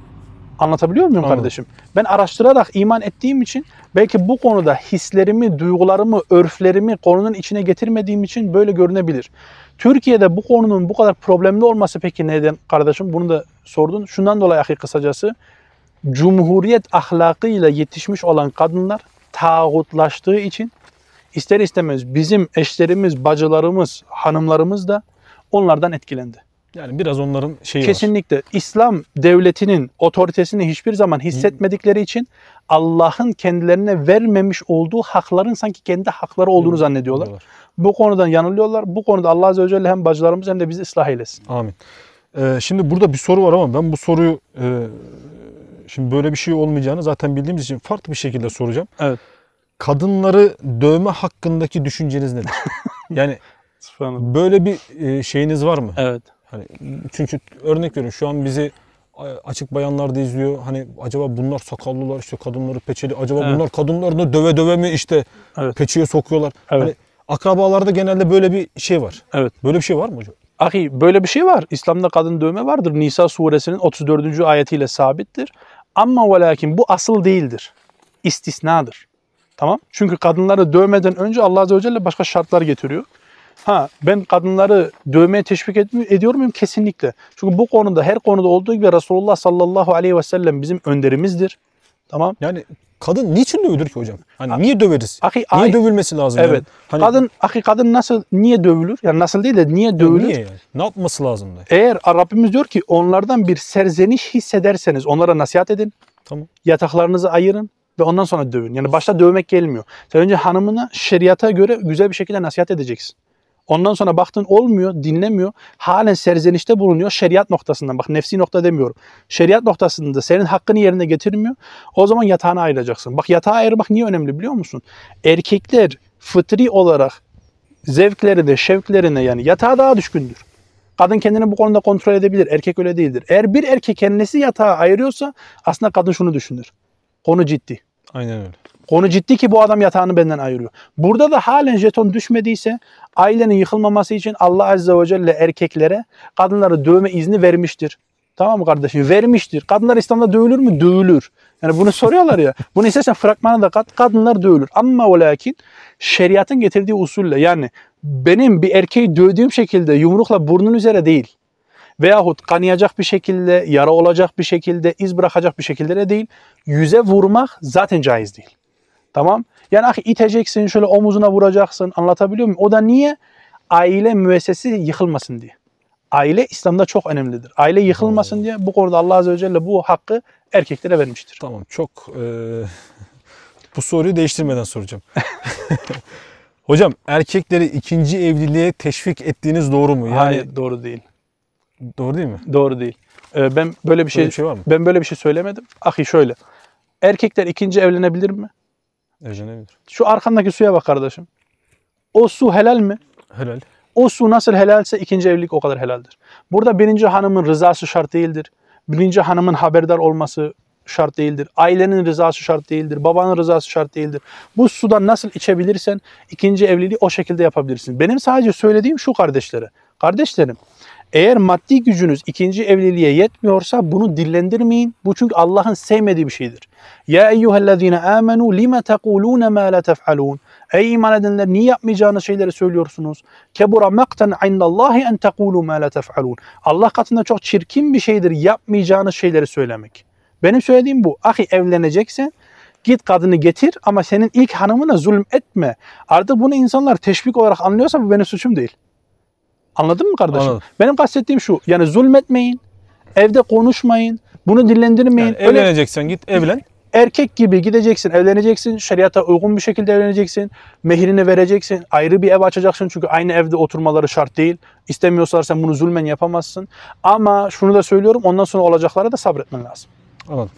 Anlatabiliyor muyum Anladım. kardeşim? Ben araştırarak iman ettiğim için belki bu konuda hislerimi, duygularımı, örflerimi konunun içine getirmediğim için böyle görünebilir. Türkiye'de bu konunun bu kadar problemli olması peki neden kardeşim? Bunu da sordun. Şundan dolayı ahi kısacası cumhuriyet ahlakıyla yetişmiş olan kadınlar tağutlaştığı için ister istemez bizim eşlerimiz, bacılarımız, hanımlarımız da onlardan etkilendi. Yani biraz onların şeyi var. Kesinlikle İslam devletinin otoritesini hiçbir zaman hissetmedikleri için Allah'ın kendilerine vermemiş olduğu hakların sanki kendi hakları olduğunu zannediyorlar. Bu konudan yanılıyorlar. Bu konuda Allah Azze ve Celle hem bacılarımız hem de bizi ıslah eylesin. Amin. Ee, şimdi burada bir soru var ama ben bu soruyu e, şimdi böyle bir şey olmayacağını zaten bildiğimiz için farklı bir şekilde soracağım. Evet. Kadınları dövme hakkındaki düşünceniz nedir? yani böyle bir e, şeyiniz var mı? Evet. Hani çünkü örnek veriyorum şu an bizi a- açık bayanlar da izliyor. Hani acaba bunlar sakallılar işte kadınları peçeli. Acaba Evet. bunlar kadınlarını döve döve mi işte Evet. peçeye sokuyorlar. Evet. Hani akrabalarda genelde böyle bir şey var. Evet. Böyle bir şey var mı hocam? Ahi böyle bir şey var. İslam'da kadın dövme vardır. Nisa suresinin 34. ayetiyle sabittir. Ama ve lakin bu asıl değildir. İstisnadır. Tamam? Çünkü kadınları dövmeden önce Allah Azze ve Celle başka şartlar getiriyor. Ha ben kadınları dövmeye teşvik etmi- ediyor muyum? Kesinlikle. Çünkü bu konuda her konuda olduğu gibi Resulullah sallallahu aleyhi ve sellem bizim önderimizdir. Tamam. Yani kadın niçin dövülür ki hocam? Hani niye döveriz? Ahi, Niye ay- dövülmesi lazım? Evet. Yani? Hani, kadın, ahi, kadın nasıl, niye dövülür? Yani nasıl değil de niye dövülür? Niye yani? Ne yapması lazım da? Eğer Rabbimiz diyor ki onlardan bir serzeniş hissederseniz onlara nasihat edin. Tamam. Yataklarınızı ayırın ve ondan sonra dövün. Yani başta dövmek gelmiyor. Sen önce hanımına şeriata göre güzel bir şekilde nasihat edeceksin. Ondan sonra baktın olmuyor, dinlemiyor. Halen serzenişte bulunuyor şeriat noktasından. Bak nefsi nokta demiyorum. Şeriat noktasında senin hakkını yerine getirmiyor. O zaman yatağına ayıracaksın. Bak yatağa ayırmak niye önemli biliyor musun? Erkekler fıtri olarak zevklerine, şevklerine yani yatağa daha düşkündür. Kadın kendini bu konuda kontrol edebilir. Erkek öyle değildir. Eğer bir erkek kendisi yatağa ayırıyorsa aslında kadın şunu düşünür. Konu ciddi. Aynen öyle. Konu ciddi ki bu adam yatağını benden ayırıyor. Burada da halen jeton düşmediyse ailenin yıkılmaması için Allah Azze ve Celle erkeklere kadınları dövme izni vermiştir. Tamam mı kardeşim? Vermiştir. Kadınlar İslam'da dövülür mü? Dövülür. Yani bunu soruyorlar ya. Bunu istersen fragmana da kat. Kadınlar dövülür. Ama o lakin şeriatın getirdiği usulle yani benim bir erkeği dövdüğüm şekilde yumrukla burnun üzere değil veyahut kanayacak bir şekilde, yara olacak bir şekilde, iz bırakacak bir şekilde de değil. Yüze vurmak zaten caiz değil. Tamam? Yani ahi iteceksin, şöyle omuzuna vuracaksın. Anlatabiliyor muyum? O da niye? Aile müessesesi yıkılmasın diye. Aile İslam'da çok önemlidir. Aile yıkılmasın diye bu konuda Allah Azze ve Celle bu hakkı erkeklere vermiştir. Tamam çok e, bu soruyu değiştirmeden soracağım. Hocam erkekleri ikinci evliliğe teşvik ettiğiniz doğru mu? Yani Hayır doğru değil. Doğru değil mi? Doğru değil. Ee, ben böyle bir şey, Böyle bir şey var mı? ben böyle bir şey söylemedim. Ahi şöyle. Erkekler ikinci evlenebilir mi? Evlenebilir. Şu arkandaki suya bak kardeşim. O su helal mi? Helal. O su nasıl helalse ikinci evlilik o kadar helaldir. Burada birinci hanımın rızası şart değildir. Birinci hanımın haberdar olması şart değildir. Ailenin rızası şart değildir. Babanın rızası şart değildir. Bu sudan nasıl içebilirsen ikinci evliliği o şekilde yapabilirsin. Benim sadece söylediğim şu kardeşlere. Kardeşlerim eğer maddi gücünüz ikinci evliliğe yetmiyorsa bunu dillendirmeyin. Bu çünkü Allah'ın sevmediği bir şeydir. Ya eyyühellezine amenu lime tekulune ma la tef'alun. Ey iman edenler niye yapmayacağınız şeyleri söylüyorsunuz? Kebura maktan indallahi en tekulu ma la tef'alun. Allah katında çok çirkin bir şeydir yapmayacağınız şeyleri söylemek. Benim söylediğim bu. Ahi evleneceksen git kadını getir ama senin ilk hanımına zulüm etme. Artık bunu insanlar teşvik olarak anlıyorsa bu benim suçum değil. Anladın mı kardeşim? Anladım. Benim kastettiğim şu. Yani zulmetmeyin. Evde konuşmayın. Bunu dillendirmeyin. Yani Öyle evleneceksen git evlen. erkek gibi gideceksin, evleneceksin. Şeriata uygun bir şekilde evleneceksin. Mehrini vereceksin. Ayrı bir ev açacaksın. Çünkü aynı evde oturmaları şart değil. İstemiyorsalar sen bunu zulmen yapamazsın. Ama şunu da söylüyorum. Ondan sonra olacaklara da sabretmen lazım. Anladım.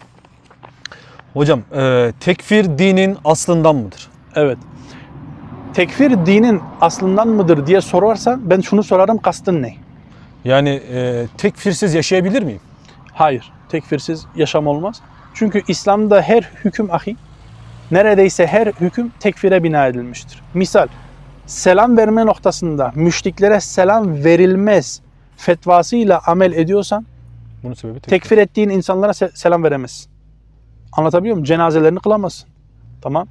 Hocam e, tekfir dinin aslından mıdır? Evet. Tekfir dinin aslından mıdır diye sorarsan ben şunu sorarım kastın ne? Yani e, tekfirsiz yaşayabilir miyim? Hayır. Tekfirsiz yaşam olmaz. Çünkü İslam'da her hüküm ahi, neredeyse her hüküm tekfire bina edilmiştir. Misal, selam verme noktasında müşriklere selam verilmez fetvasıyla amel ediyorsan Bunun sebebi tekfir. tekfir ettiğin insanlara se- selam veremezsin. Anlatabiliyor muyum? Cenazelerini kılamazsın. Tamam.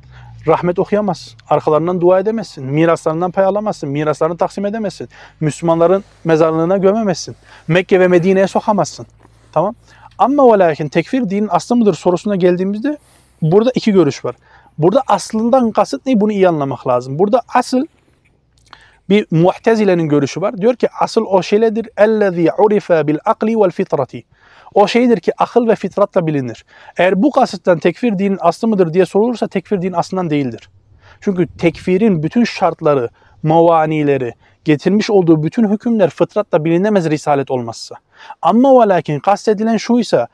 Rahmet okuyamazsın. Arkalarından dua edemezsin. Miraslarından pay alamazsın. Miraslarını taksim edemezsin. Müslümanların mezarlığına gömemezsin. Mekke ve Medine'ye sokamazsın. Tamam. Ama ve lakin tekfir dinin aslı mıdır sorusuna geldiğimizde burada iki görüş var. Burada aslından kasıt ne? Bunu iyi anlamak lazım. Burada asıl bir muhtezilenin görüşü var. Diyor ki asıl o şeyledir bil akli vel fitrati. O şeydir ki akıl ve fitratla bilinir. Eğer bu kasıttan tekfir dinin aslı mıdır diye sorulursa tekfir dinin aslından değildir. Çünkü tekfirin bütün şartları, mevanileri, getirmiş olduğu bütün hükümler fıtratla bilinemez risalet olmazsa. Ama ve lakin kastedilen şuysa,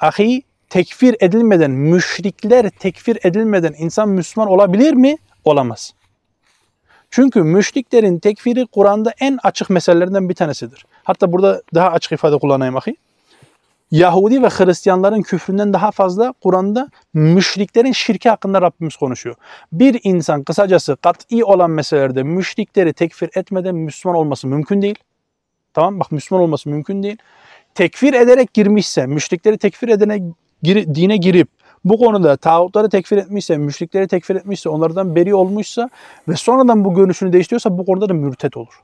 ahi tekfir edilmeden, müşrikler tekfir edilmeden insan Müslüman olabilir mi? Olamaz. Çünkü müşriklerin tekfiri Kur'an'da en açık meselelerden bir tanesidir. Hatta burada daha açık ifade kullanayım ahi. Yahudi ve Hristiyanların küfründen daha fazla Kur'an'da müşriklerin şirki hakkında Rabbimiz konuşuyor. Bir insan kısacası kat'i olan meselelerde müşrikleri tekfir etmeden Müslüman olması mümkün değil. Tamam bak Müslüman olması mümkün değil. Tekfir ederek girmişse, müşrikleri tekfir edene gir- dine girip bu konuda tağutları tekfir etmişse, müşrikleri tekfir etmişse, onlardan beri olmuşsa ve sonradan bu görüşünü değiştiriyorsa bu konuda da mürtet olur.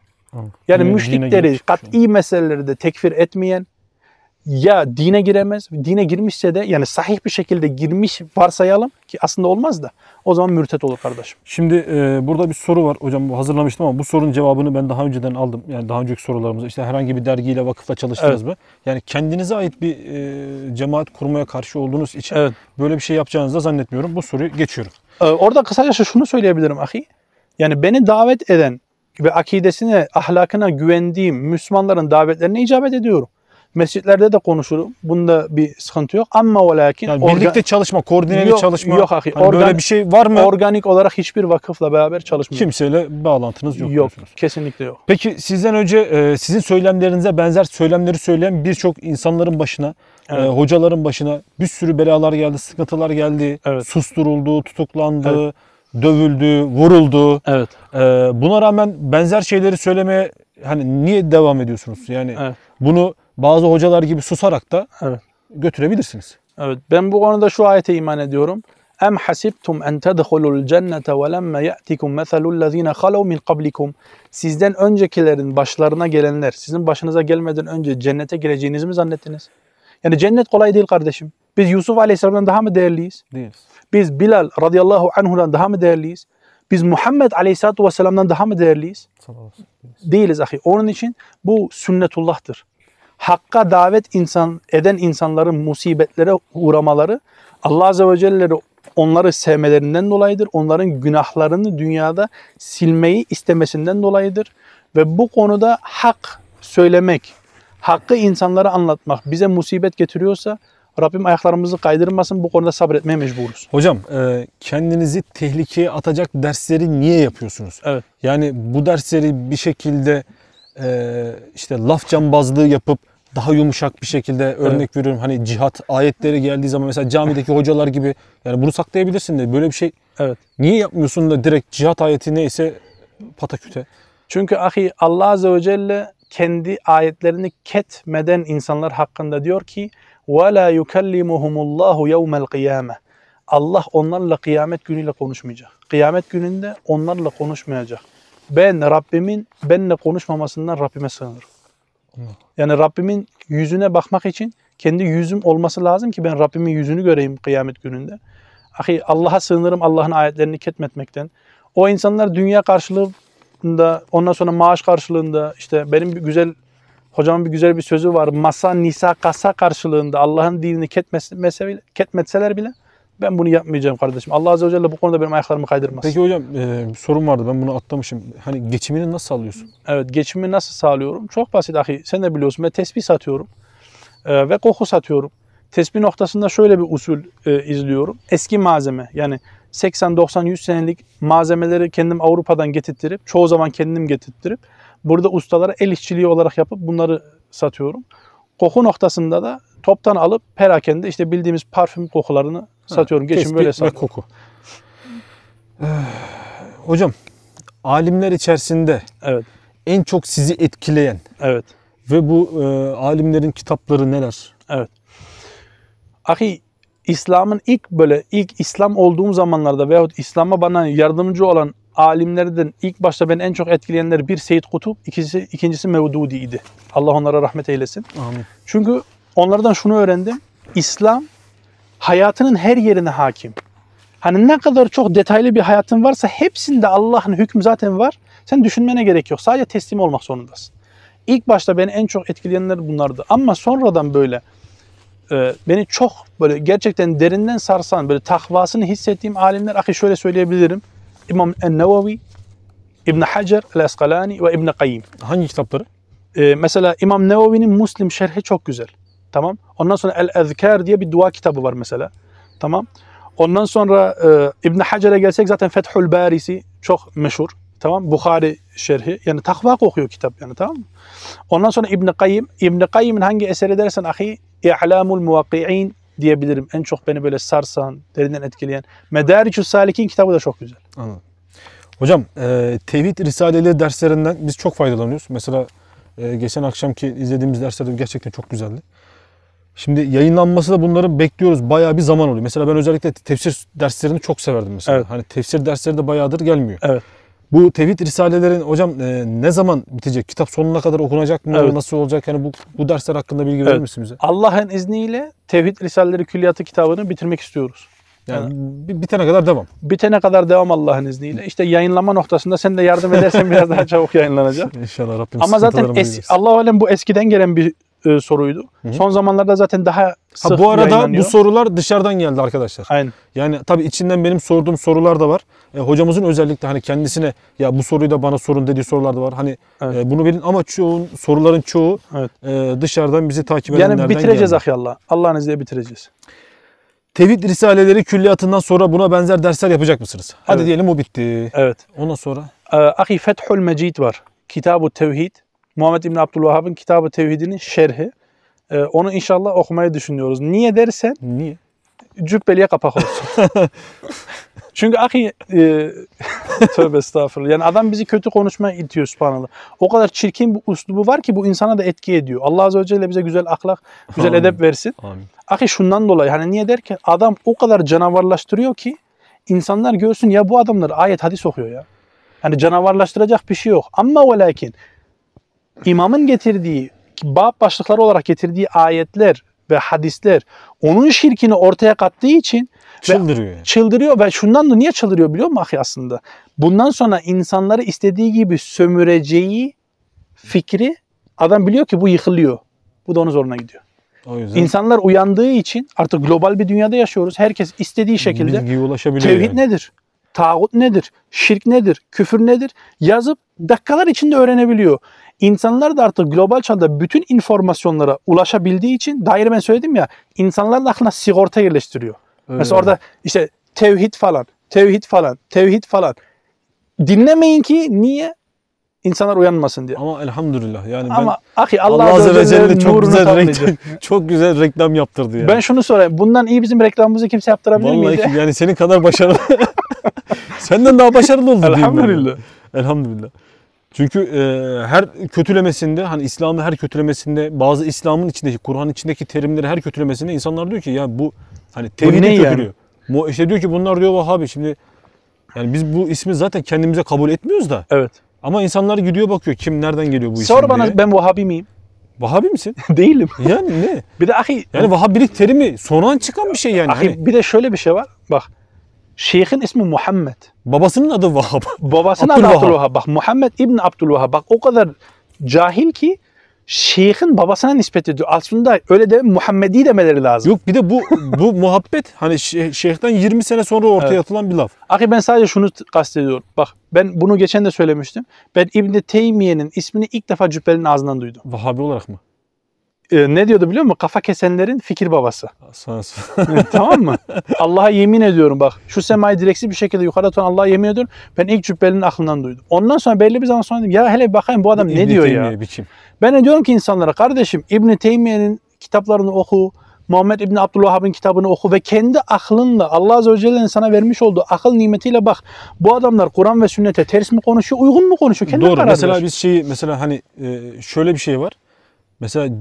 Yani dine müşrikleri, girip çıkmış kat'i meseleleri de tekfir etmeyen ya dine giremez, dine girmişse de yani sahih bir şekilde girmiş varsayalım ki aslında olmaz da o zaman mürtet olur kardeşim. Şimdi e, burada bir soru var hocam bu hazırlamıştım ama bu sorunun cevabını ben daha önceden aldım. Yani daha önceki sorularımızda işte herhangi bir dergiyle vakıfla çalıştınız mı? Yani kendinize ait bir e, cemaat kurmaya karşı olduğunuz için Evet. böyle bir şey yapacağınızı da zannetmiyorum. Bu soruyu geçiyorum. Ee, Orada kısaca şunu söyleyebilirim ahi. Yani beni davet eden ve akidesine, ahlakına güvendiğim Müslümanların davetlerine icabet ediyorum. Mescitlerde de konuşurum. Bunda bir sıkıntı yok. Ama ve lakin Yani birlikte çalışma, koordineli Yok, çalışma. yok ahi. Hani böyle bir şey var mı? organik olarak hiçbir vakıfla beraber çalışmıyorum. Kimseyle bağlantınız yok. Yok, kesinlikle yok. Peki sizden önce e, sizin söylemlerinize benzer söylemleri söyleyen birçok insanların başına, Evet. e, hocaların başına bir sürü belalar geldi, sıkıntılar geldi. Evet. Susturuldu, tutuklandı, dövüldü, vuruldu. Evet. E, buna rağmen benzer şeyleri söylemeye hani niye devam ediyorsunuz? Yani Evet. bunu bazı hocalar gibi susarak da Evet. götürebilirsiniz. Evet. Ben bu konuda şu ayete iman ediyorum. Em hasibtum en tedhulul cennete ve lemme ya'tikum meselul lezine halav min qablikum. Sizden öncekilerin başlarına gelenler, sizin başınıza gelmeden önce cennete gireceğinizi mi zannettiniz? Yani cennet kolay değil kardeşim. Biz Yusuf Aleyhisselam'dan daha mı değerliyiz? Değiliz. Biz Bilal radıyallahu anhu'dan daha mı değerliyiz? Biz Muhammed Aleyhisselatü Vesselam'dan daha mı değerliyiz? Değiliz ahi. Onun için bu sünnetullah'tır. Hakka davet insan eden insanların musibetlere uğramaları Allah Azze ve Celle'leri onları sevmelerinden dolayıdır. Onların günahlarını dünyada silmeyi istemesinden dolayıdır. Ve bu konuda hak söylemek, hakkı insanlara anlatmak bize musibet getiriyorsa Rabbim ayaklarımızı kaydırmasın bu konuda sabretmeye mecburuz. Hocam e, kendinizi tehlikeye atacak dersleri niye yapıyorsunuz? Evet. Yani bu dersleri bir şekilde e, işte laf cambazlığı yapıp daha yumuşak bir şekilde örnek veriyorum hani cihat ayetleri geldiği zaman mesela camideki hocalar gibi yani bunu saklayabilirsin de böyle bir şey Evet. niye yapmıyorsun da direkt cihat ayeti neyse pataküte. Çünkü ahi Allah Azze ve Celle kendi ayetlerini ketmeden insanlar hakkında diyor ki وَلَا يُكَلِّمُهُمُ اللّٰهُ يَوْمَ الْقِيَامَةِ Allah onlarla kıyamet günüyle konuşmayacak. Kıyamet gününde onlarla konuşmayacak. Ben Rabbimin benimle konuşmamasından Rabbime sığınırım. Yani Rabbimin yüzüne bakmak için kendi yüzüm olması lazım ki ben Rabbimin yüzünü göreyim kıyamet gününde. Ahi Allah'a sığınırım Allah'ın ayetlerini ketmetmekten. O insanlar dünya karşılığında ondan sonra maaş karşılığında işte benim bir güzel hocamın bir güzel bir sözü var. Masa, nisa, kasa karşılığında Allah'ın dinini ketmetseler bile ben bunu yapmayacağım kardeşim. Allah Azze ve Celle bu konuda benim ayaklarımı kaydırmaz. Peki hocam e, bir sorun vardı ben bunu atlamışım. Hani geçimini nasıl sağlıyorsun? Evet geçimimi nasıl sağlıyorum? Çok basit ahi. Sen de biliyorsun. Ben tesbih satıyorum. Ee, ve koku satıyorum. Tesbih noktasında şöyle bir usul e, izliyorum. Eski malzeme yani 80, 90, 100 senelik malzemeleri kendim Avrupa'dan getirttirip çoğu zaman kendim getirttirip burada ustalara el işçiliği olarak yapıp bunları satıyorum. Koku noktasında da toptan alıp perakende işte bildiğimiz parfüm kokularını satıyorum. Geçim Tespih böyle sağlıyorum. koku. Hocam alimler içerisinde Evet. en çok sizi etkileyen Evet. ve bu e, alimlerin kitapları neler? Evet. Ahi İslam'ın ilk böyle ilk İslam olduğum zamanlarda veyahut İslam'a bana yardımcı olan alimlerden ilk başta beni en çok etkileyenler bir Seyyid Kutup, ikisi, ikincisi Mevdudi idi. Allah onlara rahmet eylesin. Amin. Çünkü onlardan şunu öğrendim. İslam hayatının her yerine hakim. Hani ne kadar çok detaylı bir hayatın varsa hepsinde Allah'ın hükmü zaten var. Sen düşünmene gerek yok. Sadece teslim olmak zorundasın. İlk başta beni en çok etkileyenler bunlardı. Ama sonradan böyle e, beni çok böyle gerçekten derinden sarsan, böyle takvasını hissettiğim alimler, ahi şöyle söyleyebilirim. İmam En-Nevevi, İbn Hacer el-Eskalani ve İbn Kayyim. Hangi kitapları? Ee, mesela İmam Nevevi'nin Muslim şerhi çok güzel. Tamam. Ondan sonra El-Ezkar diye bir dua kitabı var mesela. Tamam. Ondan sonra e, İbn Hacer'e gelsek zaten Fethül Barisi çok meşhur. Tamam. Bukhari şerhi. Yani takva kokuyor kitap yani tamam mı? Ondan sonra İbn Kayyim. İbn Kayyim'in hangi eseri dersen ahi İ'lamul Muvakki'in diyebilirim. En çok beni böyle sarsan, derinden etkileyen. Medaricus Salikin kitabı da çok güzel. Anladım. Hocam e, tevhid risaleleri derslerinden biz çok faydalanıyoruz. Mesela e, geçen akşamki izlediğimiz dersler de gerçekten çok güzeldi. Şimdi yayınlanması da bunların bekliyoruz. Bayağı bir zaman oluyor. Mesela ben özellikle tefsir derslerini çok severdim mesela. Evet. Hani tefsir dersleri de bayağıdır gelmiyor. Evet. Bu tevhid risalelerin hocam e, ne zaman bitecek? Kitap sonuna kadar okunacak mı? Evet. Nasıl olacak? Yani bu bu dersler hakkında bilgi verir Evet. misin bize? Allah'ın izniyle Tevhid Risaleleri Külliyatı kitabını bitirmek istiyoruz. Yani bi- bitene kadar devam. Bitene kadar devam Allah'ın izniyle. İşte yayınlama noktasında sen de yardım edersen biraz daha çabuk yayınlanacak. İnşallah Rabbim Ama zaten es. Allah alem bu eskiden gelen bir e, soruydu. hı. Son zamanlarda zaten daha sık Ha, bu arada bu sorular dışarıdan geldi arkadaşlar. Aynen. Yani tabii içinden benim sorduğum sorular da var. E, hocamızın özellikle hani kendisine ya bu soruyu da bana sorun dediği sorular da var. Hani Evet. e, bunu bilin ama çoğun soruların çoğu Evet. e, dışarıdan bizi takip edenlerden Yani bitireceğiz geldi. ahi Allah. Allah'ın izniyle bitireceğiz. Tevhid risaleleri külliyatından sonra buna benzer dersler yapacak mısınız? Hadi Evet. diyelim o bitti. Evet. Ondan sonra Ee, ahi Fethül Mecid var. Kitab-ı Tevhid. Muhammed İbn Abdülvahhab'ın Kitab-ı Tevhid'inin şerhi. Ee, onu inşallah okumayı düşünüyoruz. Niye dersen niye? cübbeliye kapak olsun. Çünkü ahi e, tövbe estağfurullah. Yani adam bizi kötü konuşmaya itiyor subhanallah. O kadar çirkin bir uslubu var ki bu insana da etki ediyor. Allah azze ve celle bize güzel ahlak, güzel Amin. edep versin. Amin. Ahi şundan dolayı hani niye derken adam o kadar canavarlaştırıyor ki insanlar görsün ya bu adamlar ayet hadis okuyor ya. Hani canavarlaştıracak bir şey yok. Ama ve lakin imamın getirdiği bab başlıkları olarak getirdiği ayetler ve hadisler onun şirkini ortaya kattığı için Çıldırıyor yani. çıldırıyor ve şundan da niye çıldırıyor biliyor musun aslında? Bundan sonra insanları istediği gibi sömüreceği fikri adam biliyor ki bu yıkılıyor. Bu da onun zoruna gidiyor. O yüzden İnsanlar uyandığı için artık global bir dünyada yaşıyoruz. Herkes istediği şekilde bilgiye ulaşabiliyor tevhid yani. nedir? Tağut nedir? Şirk nedir? Küfür nedir? Yazıp dakikalar içinde öğrenebiliyor. İnsanlar da artık global çağda bütün informasyonlara ulaşabildiği için daire ben söyledim ya insanların aklına sigorta yerleştiriyor. Öyle Mesela orada işte tevhid falan, tevhid falan, tevhid falan. Dinlemeyin ki niye? İnsanlar uyanmasın diye. Ama elhamdülillah yani ben Ama ahi Allah, Allah Azze ve Celle çok güzel reklam, çok güzel reklam yaptırdı yani. Ben şunu sorayım. Bundan iyi bizim reklamımızı kimse yaptırabilir Vallahi miydi? ki yani senin kadar başarılı. Senden daha başarılı oldu ben. Elhamdülillah. Elhamdülillah. Çünkü e, her kötülemesinde hani İslam'ı her kötülemesinde bazı İslam'ın içindeki Kur'an'ın içindeki terimleri her kötülemesinde insanlar diyor ki ya bu hani tevhidi ne yani? kötülüyor. Mu işte diyor ki bunlar diyor Vahabi şimdi yani biz bu ismi zaten kendimize kabul etmiyoruz da Evet. ama insanlar gidiyor bakıyor kim nereden geliyor bu isim Sor bana diye. ben Vahabi miyim? Vahabi misin? Değilim. Yani ne? Bir de ahi, Yani Vahabilik terimi sonradan çıkan bir şey yani. ahi Hani bir de şöyle bir şey var. Bak. Şeyhin ismi Muhammed. babasının adı Vahab. Babasının adı. Abdülvahhab. Bak Muhammed İbn Abdülvahhab. Bak o kadar cahil ki şeyhin babasına nispet ediyor. Aslında öyle de Muhammedi demeleri lazım. Yok bir de bu bu muhabbet hani şe- şeyhten 20 sene sonra ortaya Evet. atılan bir laf. Ahi ben sadece şunu kastediyorum. Bak ben bunu geçen de söylemiştim. Ben İbn Teymiye'nin ismini ilk defa Cübbeli'nin ağzından duydum. Vahabi olarak mı? Ee, ne diyordu biliyor musun? Kafa kesenlerin fikir babası. Sonra. tamam mı? Allah'a yemin ediyorum bak. Şu semayı direksiz bir şekilde yukarı atan Allah'a yemin ediyorum. Ben ilk Cübbeli'nin aklından duydum. Ondan sonra belli bir zaman sonra dedim ya hele bir bakayım bu adam ne İbn diyor ya? Teymiye Biçim. Ben de diyorum ki insanlara kardeşim İbn Teymiye'nin kitaplarını oku. Muhammed İbni Abdülvahhab'ın kitabını oku ve kendi aklınla Allah Azze ve Celle'nin sana vermiş olduğu akıl nimetiyle bak. Bu adamlar Kur'an ve sünnete ters mi konuşuyor, uygun mu konuşuyor? Kendin Doğru. Mesela biz şeyi mesela hani e, şöyle bir şey var. Mesela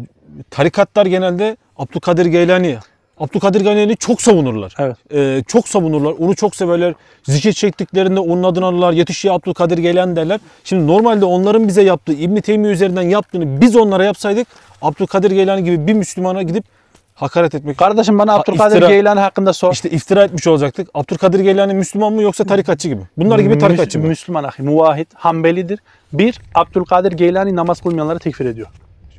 tarikatlar genelde Abdülkadir Geylani Abdülkadir Geylani'yi çok savunurlar. Evet. E, çok savunurlar. Onu çok severler. Zikir çektiklerinde onun adını alırlar. Yetiş ya Abdülkadir Geylani derler. Şimdi normalde onların bize yaptığı İbn Teymiye üzerinden yaptığını biz onlara yapsaydık Abdülkadir Geylani gibi bir Müslümana gidip hakaret etmek Kardeşim bana Abdülkadir iftira- Geylani hakkında sor. işte iftira etmiş olacaktık. Abdülkadir Geylani Müslüman mı yoksa tarikatçı gibi? Bunlar gibi tarikatçı mı? Müslüman ahi, muvahhid, Hanbelidir. Bir, Abdülkadir Geylani namaz kılmayanları tekfir ediyor.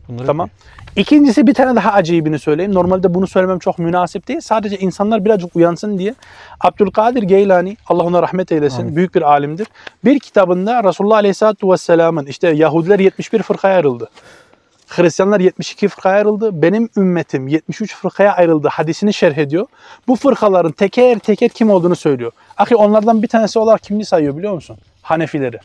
Bunları Tamam. İkincisi bir tane daha acayibini söyleyeyim. Normalde bunu söylemem çok münasip değil. Sadece insanlar birazcık uyansın diye. Abdülkadir Geylani, Allah ona rahmet eylesin, Amin. büyük bir alimdir. Bir kitabında Resulullah Aleyhisselatü Vesselam'ın işte Yahudiler 71 fırkaya ayrıldı. Hristiyanlar 72 fırkaya ayrıldı. Benim ümmetim 73 fırkaya ayrıldı hadisini şerh ediyor. Bu fırkaların teker teker kim olduğunu söylüyor. Ahi onlardan bir tanesi olarak kimini sayıyor biliyor musun? Hanefileri.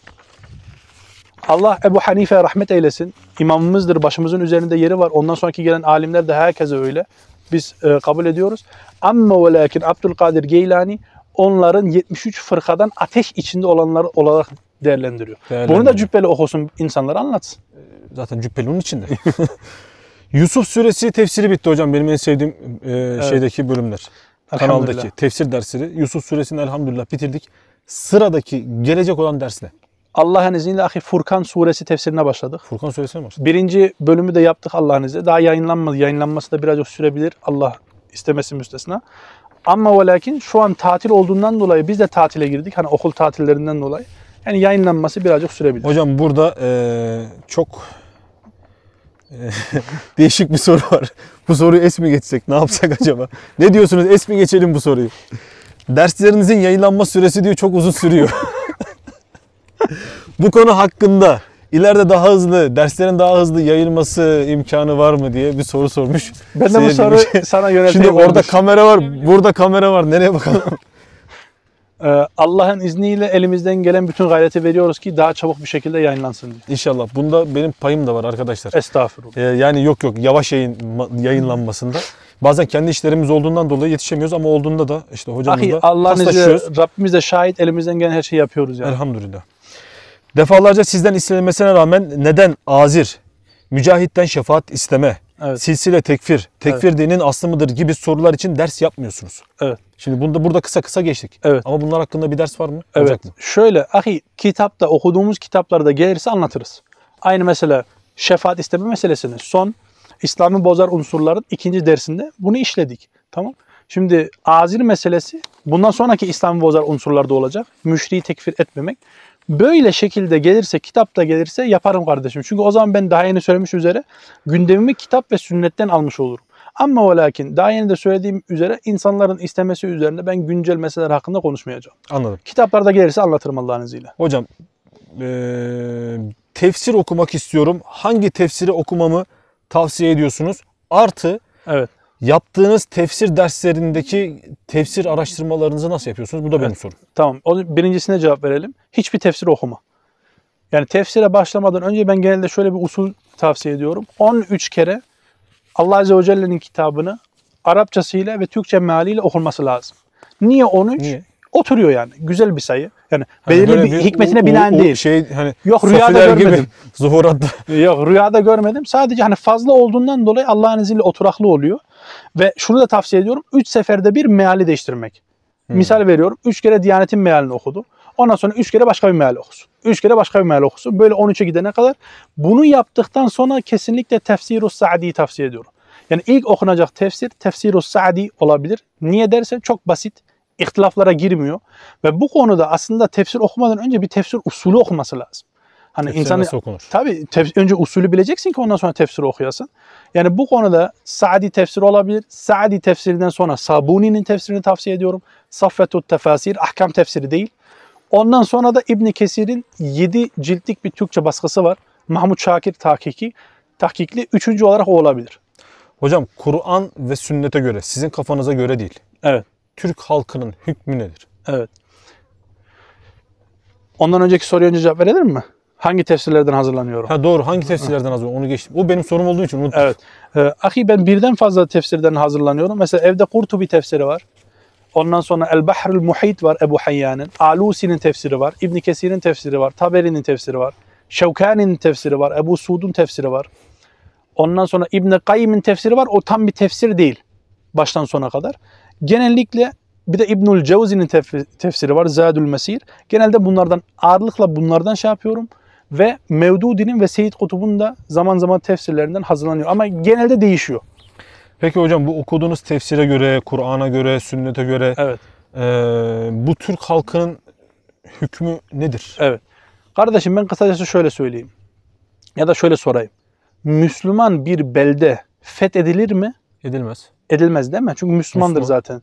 Allah Ebu Hanife rahmet eylesin. İmamımızdır. Başımızın üzerinde yeri var. Ondan sonraki gelen alimler de herkese öyle. Biz e, kabul ediyoruz. Ama ve lakin Abdülkadir Geylani onların 73 fırkadan ateş içinde olanlar olarak değerlendiriyor. Bunu da Değerlendiriyor. cübbeli okusun insanlara anlatsın. Zaten cübbeli onun içinde. Yusuf suresi tefsiri bitti hocam. Benim en sevdiğim e, şeydeki bölümler. Kanaldaki tefsir dersleri. Yusuf suresini elhamdülillah bitirdik. Sıradaki gelecek olan ders ne? Allah'ın izniyle ahi Furkan suresi tefsirine başladık. Furkan suresine başladık? Birinci bölümü de yaptık Allah'ın izniyle. Daha yayınlanmadı. Yayınlanması da birazcık sürebilir. Allah istemesi müstesna. Ama ve lakin şu an tatil olduğundan dolayı biz de tatile girdik. Hani okul tatillerinden dolayı. Yani yayınlanması birazcık sürebilir. Hocam burada e, çok e, değişik bir soru var. Bu soruyu es mi geçsek? Ne yapsak acaba? Ne diyorsunuz? Es mi geçelim bu soruyu? Derslerinizin yayınlanma süresi diyor çok uzun sürüyor. bu konu hakkında ileride daha hızlı, derslerin daha hızlı yayılması imkanı var mı diye bir soru sormuş. Ben de bu şey. sana yönelteyim. Şimdi orada kardeş. kamera var, burada kamera var. Nereye bakalım? Ee, Allah'ın izniyle elimizden gelen bütün gayreti veriyoruz ki daha çabuk bir şekilde yayınlansın diye. İnşallah. Bunda benim payım da var arkadaşlar. Estağfurullah. Ee, yani yok yok yavaş yayın yayınlanmasında. Bazen kendi işlerimiz olduğundan dolayı yetişemiyoruz ama olduğunda da işte Ahi hocamızla Allah'ın paslaşıyoruz. izniyle Rabbimiz de şahit elimizden gelen her şeyi yapıyoruz yani. Elhamdülillah. Defalarca sizden istenilmesine rağmen neden azir, mücahitten şefaat isteme, Evet. silsile tekfir, tekfir dinin aslı mıdır gibi sorular için ders yapmıyorsunuz? Evet. Şimdi bunda burada kısa kısa geçtik. Evet. Ama bunlar hakkında bir ders var mı? Evet. Olacak mı? Şöyle ahi kitapta okuduğumuz kitaplarda gelirse anlatırız. Aynı mesela şefaat isteme meselesini son İslam'ı bozar unsurların ikinci dersinde bunu işledik. Tamam. Şimdi azir meselesi bundan sonraki İslam'ı bozar unsurlarda olacak. Müşriyi tekfir etmemek. Böyle şekilde gelirse, kitapta gelirse yaparım kardeşim. Çünkü o zaman ben daha yeni söylemiş üzere gündemimi kitap ve sünnetten almış olurum. Ama ve lakin daha yeni de söylediğim üzere insanların istemesi üzerine ben güncel meseleler hakkında konuşmayacağım. Anladım. Kitaplarda gelirse anlatırım Allah'ın izniyle. Hocam eee, tefsir okumak istiyorum. Hangi tefsiri okumamı tavsiye ediyorsunuz? Artı Evet. Yaptığınız tefsir derslerindeki tefsir araştırmalarınızı nasıl yapıyorsunuz? Bu da benim Evet. sorum. Tamam. O birincisine cevap verelim. Hiçbir tefsir okuma. Yani tefsire başlamadan önce ben genelde şöyle bir usul tavsiye ediyorum. 13 kere Allah Azze ve Celle'nin kitabını Arapçasıyla ve Türkçe mealiyle okunması lazım. Niye 13? Niye? Oturuyor yani. Güzel bir sayı. Yani Hani belirli böyle bir, hikmetine binaen u- değil. Şey hani Yok, rüyada Sofiler gibi görmedim. zuhuratta. Yok rüyada görmedim. Sadece hani fazla olduğundan dolayı Allah'ın izniyle oturaklı oluyor. Ve şunu da tavsiye ediyorum. 3 seferde bir meali değiştirmek. Hmm. Misal veriyorum. 3 kere Diyanet'in mealini okudu. Ondan sonra 3 kere başka bir meal okusun. 3 kere başka bir meal okusun. Böyle 13'e gidene kadar. Bunu yaptıktan sonra kesinlikle Tefsirus Sa'di'yi tavsiye ediyorum. Yani ilk okunacak tefsir Tefsirus Sa'di olabilir. Niye dersen çok basit. İhtilaflara girmiyor. Ve bu konuda aslında tefsir okumadan önce bir tefsir usulü okuması lazım. Hani Tefsir insanı nasıl okunur? Tabii tef- önce usulü bileceksin ki ondan sonra tefsiri okuyasın. Yani bu konuda Sa'di tefsiri olabilir. Sa'di tefsirinden sonra Sabuni'nin tefsirini tavsiye ediyorum. Saffetut tefasir, ahkam tefsiri değil. Ondan sonra da İbn Kesir'in 7 ciltlik bir Türkçe baskısı var. Mahmut Şakir tahkiki. Tahkikli. Üçüncü olarak o olabilir. Hocam Kur'an ve sünnete göre sizin kafanıza göre değil. Evet. Türk halkının hükmü nedir? Evet. Ondan önceki soruya önce cevap verelim mi? Hangi tefsirlerden hazırlanıyorum? Ha doğru hangi tefsirlerden az önce onu geçtim. O benim sorum olduğu için unuttum. Evet. Ee, ahi ben birden fazla tefsirden hazırlanıyorum. Mesela evde Kurtubi tefsiri var. Ondan sonra El Bahrül Muhit var Ebu Hayyan'ın. Alusi'nin tefsiri var. İbn Kesir'in tefsiri var. Taberi'nin tefsiri var. Şevkani'nin tefsiri var. Ebu Suud'un tefsiri var. Ondan sonra İbn Kayyim'in tefsiri var. O tam bir tefsir değil. Baştan sona kadar. Genellikle bir de İbnül Cevzi'nin tef- tefsiri var. Zadül Mesir. Genelde bunlardan ağırlıkla bunlardan şey yapıyorum. Ve Mevdudi'nin ve Seyyid Kutub'un da zaman zaman tefsirlerinden hazırlanıyor. Ama genelde değişiyor. Peki hocam bu okuduğunuz tefsire göre, Kur'an'a göre, sünnete göre Evet. eee, bu Türk halkının hükmü nedir? Evet. Kardeşim ben kısacası şöyle söyleyeyim. Ya da şöyle sorayım. Müslüman bir belde fethedilir mi? Edilmez. Edilmez değil mi? Çünkü Müslümandır Müslüman. zaten.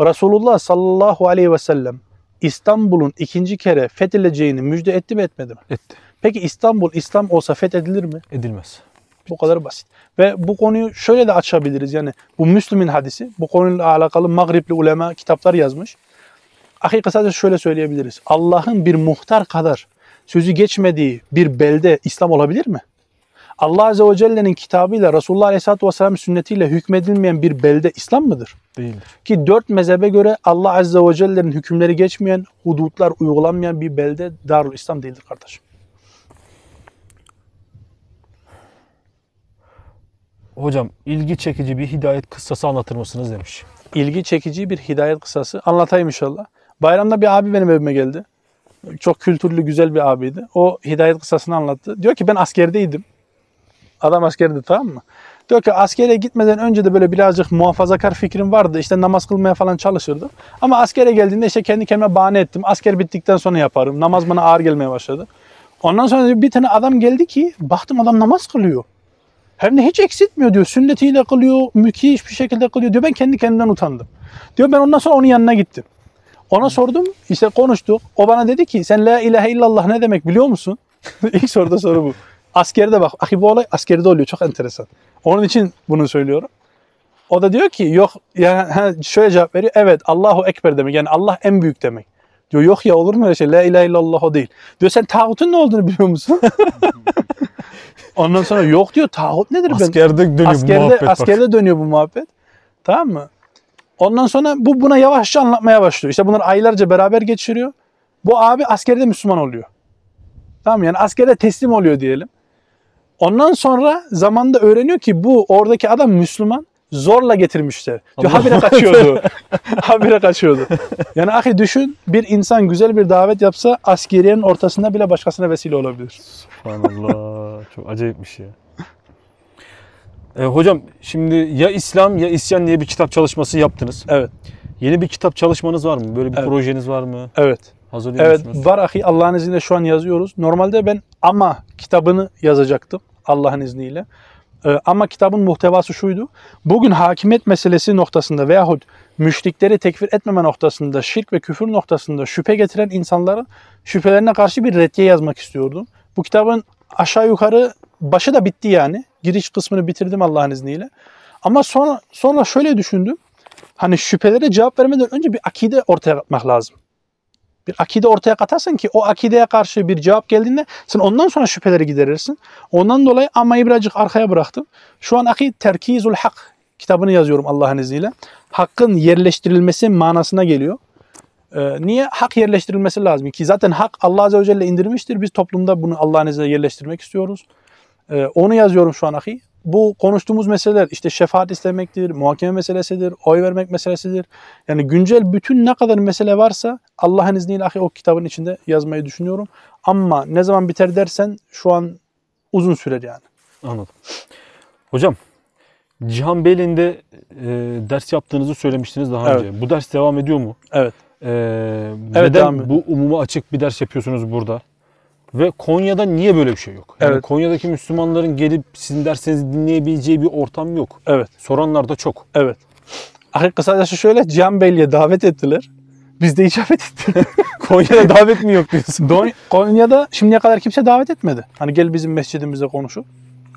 Resulullah sallallahu aleyhi ve sellem İstanbul'un ikinci kere fethedileceğini müjde etti mi etmedi mi? Etti. Peki İstanbul İslam olsa fethedilir mi? Edilmez. Bu kadar basit. Ve bu konuyu şöyle de açabiliriz. Yani bu Müslüm'ün hadisi. Bu konuyla alakalı Magribli ulema kitaplar yazmış. Ahi kısaca şöyle söyleyebiliriz. Allah'ın bir muhtar kadar sözü geçmediği bir belde İslam olabilir mi? Allah Azze ve Celle'nin kitabıyla Resulullah Aleyhisselatü Vesselam'ın sünnetiyle hükmedilmeyen bir belde İslam mıdır? Değildir. Ki dört mezhebe göre Allah Azze ve Celle'nin hükümleri geçmeyen, hudutlar uygulanmayan bir belde Darul İslam değildir kardeşim. Hocam ilgi çekici bir hidayet kıssası anlatır mısınız demiş. İlgi çekici bir hidayet kısası. Anlatayım inşallah. Bayramda bir abi benim evime geldi. Çok kültürlü, güzel bir abiydi. O hidayet kıssasını anlattı. Diyor ki ben askerdeydim. Adam askerdi tamam mı? Diyor ki askere gitmeden önce de böyle birazcık muhafazakar fikrim vardı. İşte namaz kılmaya falan çalışırdım. Ama askere geldiğinde işte kendi kendime bahane ettim. Asker bittikten sonra yaparım. Namaz bana ağır gelmeye başladı. Ondan sonra bir tane adam geldi ki baktım adam namaz kılıyor. Hem de hiç eksiltmiyor diyor. Sünnetiyle kılıyor, müthiş bir şekilde kılıyor diyor. Ben kendi kendimden utandım. Diyor ben ondan sonra onun yanına gittim. Ona sordum, işte konuştuk. O bana dedi ki sen la ilahe illallah ne demek biliyor musun? İlk soruda soru bu. Askerde bak, ahi bu olay askerde oluyor. Çok enteresan. Onun için bunu söylüyorum. O da diyor ki yok yani şöyle cevap veriyor. Evet Allahu Ekber demek. Yani Allah en büyük demek. Diyor yok ya olur mu öyle şey? La ilahe illallah o değil. Diyor sen tağutun ne olduğunu biliyor musun? Ondan sonra yok diyor tağut nedir ben? Askerde dönüyor bu askerde, muhabbet bak. askerde dönüyor bu muhabbet. Tamam mı? Ondan sonra bu buna yavaşça anlatmaya başlıyor. İşte bunlar aylarca beraber geçiriyor. Bu abi askerde Müslüman oluyor. Tamam mı? yani askerde teslim oluyor diyelim. Ondan sonra zamanda öğreniyor ki bu oradaki adam Müslüman. Zorla getirmişler. Diyor, habire kaçıyordu. habire kaçıyordu. Yani ahi düşün bir insan güzel bir davet yapsa askeriyenin ortasında bile başkasına vesile olabilir. Subhanallah. Çok acayipmiş ya. E, hocam şimdi ya İslam ya İsyan diye bir kitap çalışması yaptınız. Evet. Yeni bir kitap çalışmanız var mı? Böyle bir Evet. projeniz var mı? Evet. Hazırlıyor Evet musunuz? var ahi Allah'ın izniyle şu an yazıyoruz. Normalde ben ama kitabını yazacaktım Allah'ın izniyle. Ee, ama kitabın muhtevası şuydu. Bugün hakimiyet meselesi noktasında veyahut müşrikleri tekfir etmeme noktasında, şirk ve küfür noktasında şüphe getiren insanların şüphelerine karşı bir reddiye yazmak istiyordum. Bu kitabın aşağı yukarı başı da bitti yani. Giriş kısmını bitirdim Allah'ın izniyle. Ama sonra sonra şöyle düşündüm. Hani şüphelere cevap vermeden önce bir akide ortaya atmak lazım bir akide ortaya katarsın ki o akideye karşı bir cevap geldiğinde sen ondan sonra şüpheleri giderirsin. Ondan dolayı amayı birazcık arkaya bıraktım. Şu an akid Terkizul Hak kitabını yazıyorum Allah'ın izniyle. Hakkın yerleştirilmesi manasına geliyor. Ee, niye? Hak yerleştirilmesi lazım ki zaten hak Allah Azze ve Celle indirmiştir. Biz toplumda bunu Allah'ın izniyle yerleştirmek istiyoruz. Ee, onu yazıyorum şu an ahi. Bu konuştuğumuz meseleler işte şefaat istemektir, muhakeme meselesidir, oy vermek meselesidir. Yani güncel bütün ne kadar mesele varsa Allah'ın izniyle ahi o kitabın içinde yazmayı düşünüyorum. Ama ne zaman biter dersen şu an uzun sürer yani. Anladım. Hocam Cihan Beyliği'nde e, ders yaptığınızı söylemiştiniz daha Evet. önce. Bu ders devam ediyor mu? Evet. E, devam neden bu umuma açık bir ders yapıyorsunuz burada? Ve Konya'da niye böyle bir şey yok? Yani Evet. Konya'daki Müslümanların gelip sizin derslerinizi dinleyebileceği bir ortam yok. Evet. Soranlar da çok. Evet. Ahi kısacası şöyle Cihan Beyli'ye davet ettiler. Biz de icabet ettik. Konya'da davet mi yok diyorsun? Don- Konya'da şimdiye kadar kimse davet etmedi. Hani gel bizim mescidimizde konuşu.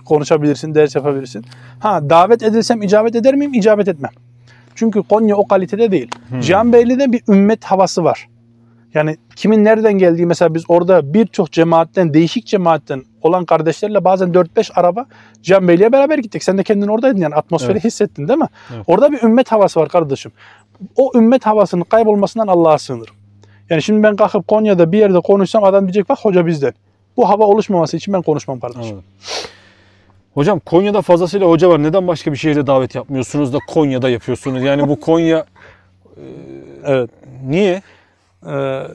Konuşabilirsin, ders yapabilirsin. Ha davet edilsem icabet eder miyim? İcabet etmem. Çünkü Konya o kalitede değil. Hmm. Cihanbeyli'de bir ümmet havası var. Yani kimin nereden geldiği mesela biz orada birçok cemaatten, değişik cemaatten olan kardeşlerle bazen 4-5 araba Cihanbeyli'ye beraber gittik. Sen de kendin oradaydın yani atmosferi Evet. hissettin değil mi? Evet. Orada bir ümmet havası var kardeşim. O ümmet havasının kaybolmasından Allah'a sığınırım. Yani şimdi ben kalkıp Konya'da bir yerde konuşsam adam diyecek bak hoca bizden. Bu hava oluşmaması için ben konuşmam kardeşim. Anladım. Hocam Konya'da fazlasıyla hoca var. Neden başka bir şehirde davet yapmıyorsunuz da Konya'da yapıyorsunuz? Yani bu Konya Evet. niye? Ee,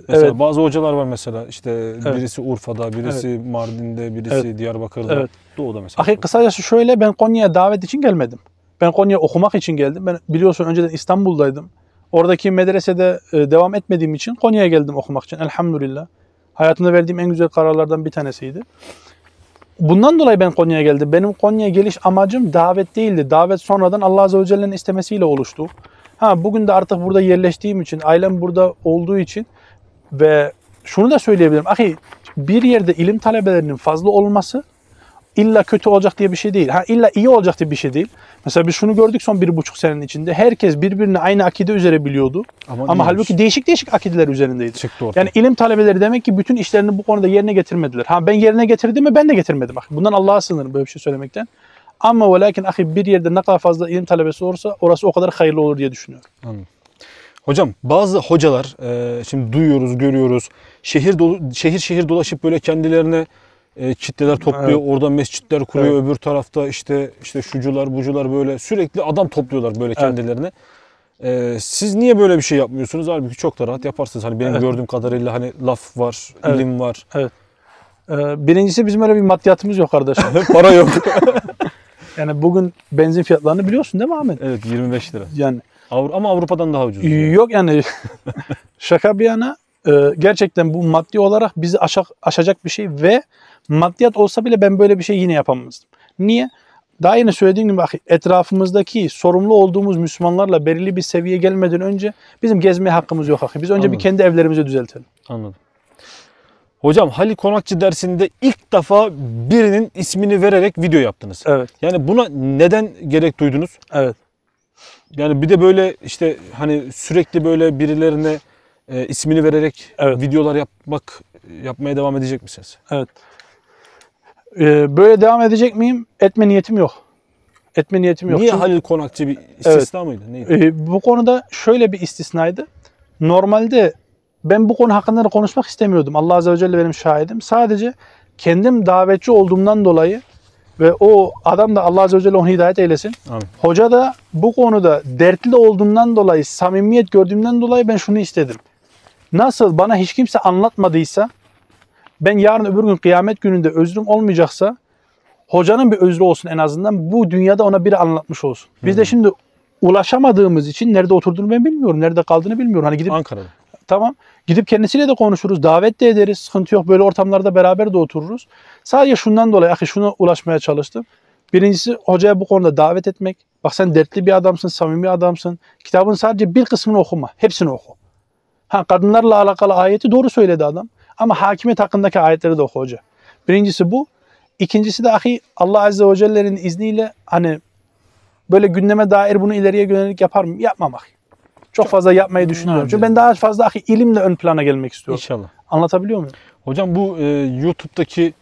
Mesela evet. bazı hocalar var mesela işte birisi Urfa'da, birisi Mardin'de, birisi Evet. Diyarbakır'da, Evet. Doğu'da mesela. Ahi kısacası şöyle ben Konya'ya davet için gelmedim. Ben Konya'ya okumak için geldim. Ben biliyorsun önceden İstanbul'daydım. Oradaki medresede e, devam etmediğim için Konya'ya geldim okumak için. Elhamdülillah. Hayatımda verdiğim en güzel kararlardan bir tanesiydi. Bundan dolayı ben Konya'ya geldim. Benim Konya'ya geliş amacım davet değildi. Davet sonradan Allah Azze ve Celle'nin istemesiyle oluştu. Ha bugün de artık burada yerleştiğim için, ailem burada olduğu için ve şunu da söyleyebilirim. Ahi bir yerde ilim talebelerinin fazla olması illa kötü olacak diye bir şey değil. Ha illa iyi olacak diye bir şey değil. Mesela biz şunu gördük son bir buçuk senenin içinde. Herkes birbirini aynı akide üzere biliyordu. Ama değilmiş. halbuki değişik değişik akideler üzerindeydi. çıktı ortaya. Yani ilim talebeleri demek ki bütün işlerini bu konuda yerine getirmediler. Ha ben yerine getirdim mi ben de getirmedim. Bak, bundan Allah'a sığınırım böyle bir şey söylemekten. Ama ve lakin ahi bir yerde ne kadar fazla ilim talebesi olursa orası o kadar hayırlı olur diye düşünüyorum. Hocam bazı hocalar e, şimdi duyuyoruz, görüyoruz. Şehir dolu, şehir şehir dolaşıp böyle kendilerine e, kitleler topluyor. Orada mescitler kuruyor. Öbür tarafta işte işte şucular, bucular böyle sürekli adam topluyorlar böyle kendilerine. E, siz niye böyle bir şey yapmıyorsunuz? Halbuki çok da rahat yaparsınız. Hani benim Evet. gördüğüm kadarıyla hani laf var, Evet. ilim var. Ee, birincisi bizim öyle bir maddiyatımız yok kardeşim. Para yok. yani bugün benzin fiyatlarını biliyorsun değil mi Ahmet? evet 25 lira. Yani Avru- ama Avrupa'dan daha ucuz. yok yani şaka bir yana e, gerçekten bu maddi olarak bizi aşak, aşacak bir şey ve maddiyat olsa bile ben böyle bir şey yine yapamazdım. Niye? Daha yeni söylediğim gibi bak, etrafımızdaki sorumlu olduğumuz Müslümanlarla belirli bir seviyeye gelmeden önce bizim gezmeye hakkımız yok. Akı. Biz önce Anladım. bir kendi evlerimizi düzeltelim. Anladım. Hocam Halil Konakçı dersinde ilk defa birinin ismini vererek video yaptınız. Evet, Yani buna neden gerek duydunuz? evet. Yani bir de böyle işte hani sürekli böyle birilerine e, ismini vererek Evet. videolar yapmak yapmaya devam edecek misiniz? Evet. Ee, böyle devam edecek miyim? Etme niyetim yok. Etme niyetim yok. Niye Çünkü, Halil Konakçı bir istisna mıydı? Neydi? e, bu konuda şöyle bir istisnaydı. Normalde ben bu konu hakkında da konuşmak istemiyordum. Allah Azze ve Celle benim şahidim. Sadece kendim davetçi olduğumdan dolayı ve o adam da Allah Azze ve Celle onu hidayet eylesin. Amin. Hoca da bu konuda dertli olduğumdan dolayı, samimiyet gördüğümden dolayı ben şunu istedim. Nasıl bana hiç kimse anlatmadıysa, ben yarın öbür gün kıyamet gününde özrüm olmayacaksa, hocanın bir özrü olsun en azından. Bu dünyada ona biri anlatmış olsun. Biz de şimdi ulaşamadığımız için nerede oturduğunu ben bilmiyorum. Nerede kaldığını bilmiyorum. Hani gidip Ankara'da. Tamam. Gidip kendisiyle de konuşuruz. Davet de ederiz. Sıkıntı yok. Böyle ortamlarda beraber de otururuz. Sadece şundan dolayı ahi şuna ulaşmaya çalıştım. Birincisi hocaya bu konuda davet etmek. Bak sen dertli bir adamsın, samimi adamsın. Kitabın sadece bir kısmını okuma. Hepsini oku. Ha kadınlarla alakalı ayeti doğru söyledi adam. Ama hakimiyet hakkındaki ayetleri de oku hoca. Birincisi bu. İkincisi de ahi Allah Azze ve Celle'nin izniyle hani böyle gündeme dair bunu ileriye yönelik yapar mı? Yapmam ahi. Çok fazla yapmayı düşünmüyorum. Çünkü ben daha fazla ilimle ön plana gelmek istiyorum. İnşallah. Anlatabiliyor muyum? Hocam bu e, YouTube'daki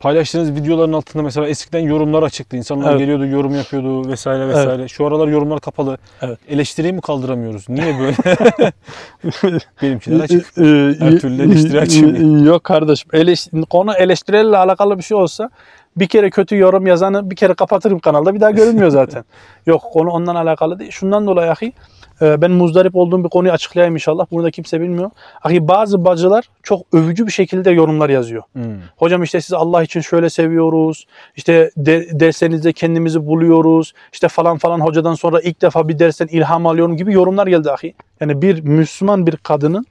paylaştığınız videoların altında mesela eskiden yorumlar açıktı. İnsanlar Evet. geliyordu, yorum yapıyordu vesaire vesaire. Şu aralar yorumlar kapalı. Evet. Eleştiriyi mi kaldıramıyoruz? Niye böyle? Benimkiler açık. Her türlü eleştiri açayım. Yok kardeşim. Eleş, konu eleştirilerle alakalı bir şey olsa bir kere kötü yorum yazanı bir kere kapatırım kanalda. Bir daha görünmüyor zaten. Yok konu ondan alakalı değil. Şundan dolayı ahi ben muzdarip olduğum bir konuyu açıklayayım inşallah. Bunu da kimse bilmiyor. Ahi bazı bacılar çok övücü bir şekilde yorumlar yazıyor. Hmm. Hocam işte sizi Allah için şöyle seviyoruz. İşte de, derslerinizde kendimizi buluyoruz. İşte falan falan hocadan sonra ilk defa bir dersten ilham alıyorum gibi yorumlar geldi ahi. Yani bir Müslüman bir kadının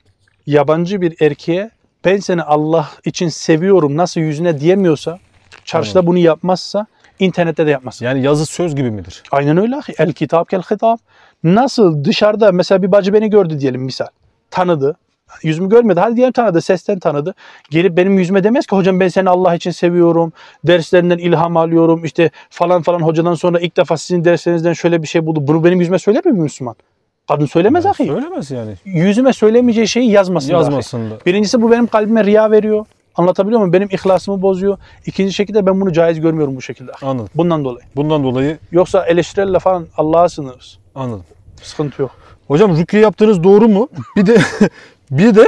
yabancı bir erkeğe ben seni Allah için seviyorum nasıl yüzüne diyemiyorsa, çarşıda bunu yapmazsa internette de yapmaz. Yani yazı söz gibi midir? Aynen öyle. El kitap kel hitap. Nasıl dışarıda mesela bir bacı beni gördü diyelim misal. Tanıdı. Yüzümü görmedi. Hadi diyelim tanıdı. Sesten tanıdı. Gelip benim yüzüme demez ki hocam ben seni Allah için seviyorum. Derslerinden ilham alıyorum. İşte falan falan hocadan sonra ilk defa sizin derslerinizden şöyle bir şey buldum. Bunu benim yüzüme söyler mi Müslüman? Kadın söylemez ahi. Söylemez yani. Yüzüme söylemeyeceği şeyi yazmasın. Yazmasın da. Birincisi bu benim kalbime riya veriyor. Anlatabiliyor muyum? Benim ihlasımı bozuyor. İkinci şekilde ben bunu caiz görmüyorum bu şekilde. Anladım. Bundan dolayı. Bundan dolayı Yoksa eleştirilerle falan Allah'a sınırız. anladım. Sıkıntı yok. Hocam rukiye yaptığınız doğru mu? Bir de bir de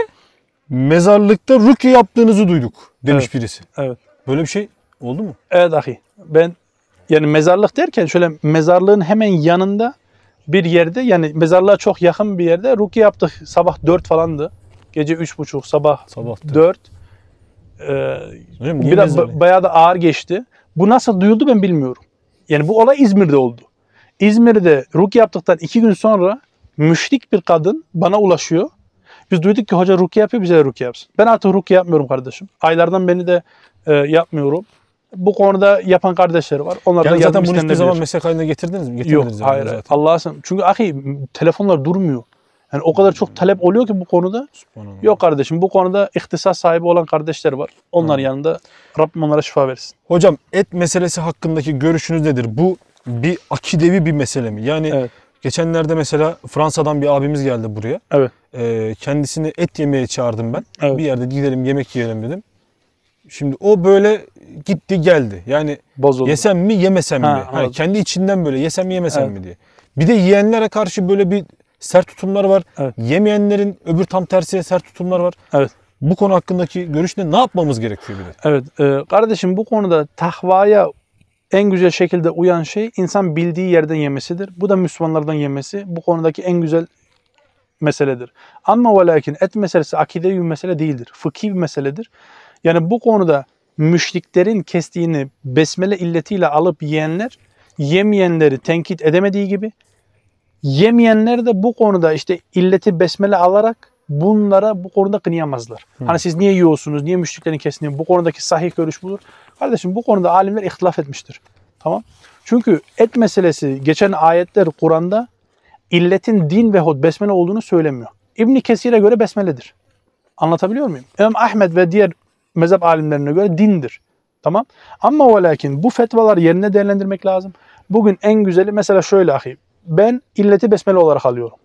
mezarlıkta rukiye yaptığınızı duyduk demiş Evet. birisi. Evet. Böyle bir şey oldu mu? Evet ahi. Ben yani mezarlık derken şöyle mezarlığın hemen yanında bir yerde yani mezarlığa çok yakın bir yerde rukiye yaptık. Sabah 4 falandı. Gece 3.30 sabah Sabah. 4. Ee, Hocam niye biraz ba- bayağı da ağır geçti. Bu nasıl duyuldu ben bilmiyorum. Yani bu olay İzmir'de oldu. İzmir'de rukiye yaptıktan iki gün sonra müşrik bir kadın bana ulaşıyor. Biz duyduk ki hoca rukiye yapıyor bize de rukiye yapsın. Ben artık rukiye yapmıyorum kardeşim. Aylardan beni de e, yapmıyorum. Bu konuda yapan kardeşleri var. Onlar da yani zaten yardım bunu hiçbir zaman meslek haline getirdiniz mi? Yok yani hayır. hayır. zaten. Allah'a sen- Çünkü ahi telefonlar durmuyor. Yani o kadar çok talep oluyor ki bu konuda. Yok kardeşim bu konuda ihtisas sahibi olan kardeşler var. Onlar Hı. yanında Rabbim onlara şifa versin. Hocam et meselesi hakkındaki görüşünüz nedir? Bu bir akidevi bir mesele mi? Yani Evet. geçenlerde mesela Fransa'dan bir abimiz geldi buraya. Evet. Ee, kendisini et yemeye çağırdım ben. Evet. Bir yerde gidelim yemek yiyelim dedim. Şimdi o böyle gitti geldi. Yani Bozuldu. yesem mi yemesem Ha, mi? Hani kendi içinden böyle yesem mi yemesem Evet. mi diye. Bir de yiyenlere karşı böyle bir sert tutumlar var. Evet. Yemeyenlerin öbür tam tersi sert tutumlar var. Evet. Bu konu hakkındaki görüş ne? Ne yapmamız gerekiyor bir de? Evet e, kardeşim bu konuda takvaya en güzel şekilde uyan şey insan bildiği yerden yemesidir. Bu da Müslümanlardan yemesi. Bu konudaki en güzel meseledir. Ama ve lakin et meselesi akidevi bir mesele değildir. Fıkhi bir meseledir. Yani bu konuda müşriklerin kestiğini besmele illetiyle alıp yiyenler yemeyenleri tenkit edemediği gibi yemeyenler de bu konuda işte illeti besmele alarak bunlara bu konuda kınayamazlar. Hani siz niye yiyorsunuz, niye müşriklerin kestiğini bu konudaki sahih görüş budur. Kardeşim bu konuda alimler ihtilaf etmiştir. Tamam. Çünkü et meselesi geçen ayetler Kur'an'da illetin din ve hod besmele olduğunu söylemiyor. İbn Kesir'e göre besmeledir. Anlatabiliyor muyum? İmam Ahmed ve diğer mezhep alimlerine göre dindir. Tamam. Ama ve lakin bu fetvalar yerine değerlendirmek lazım. Bugün en güzeli mesela şöyle ahi. Ben illeti besmele olarak alıyorum.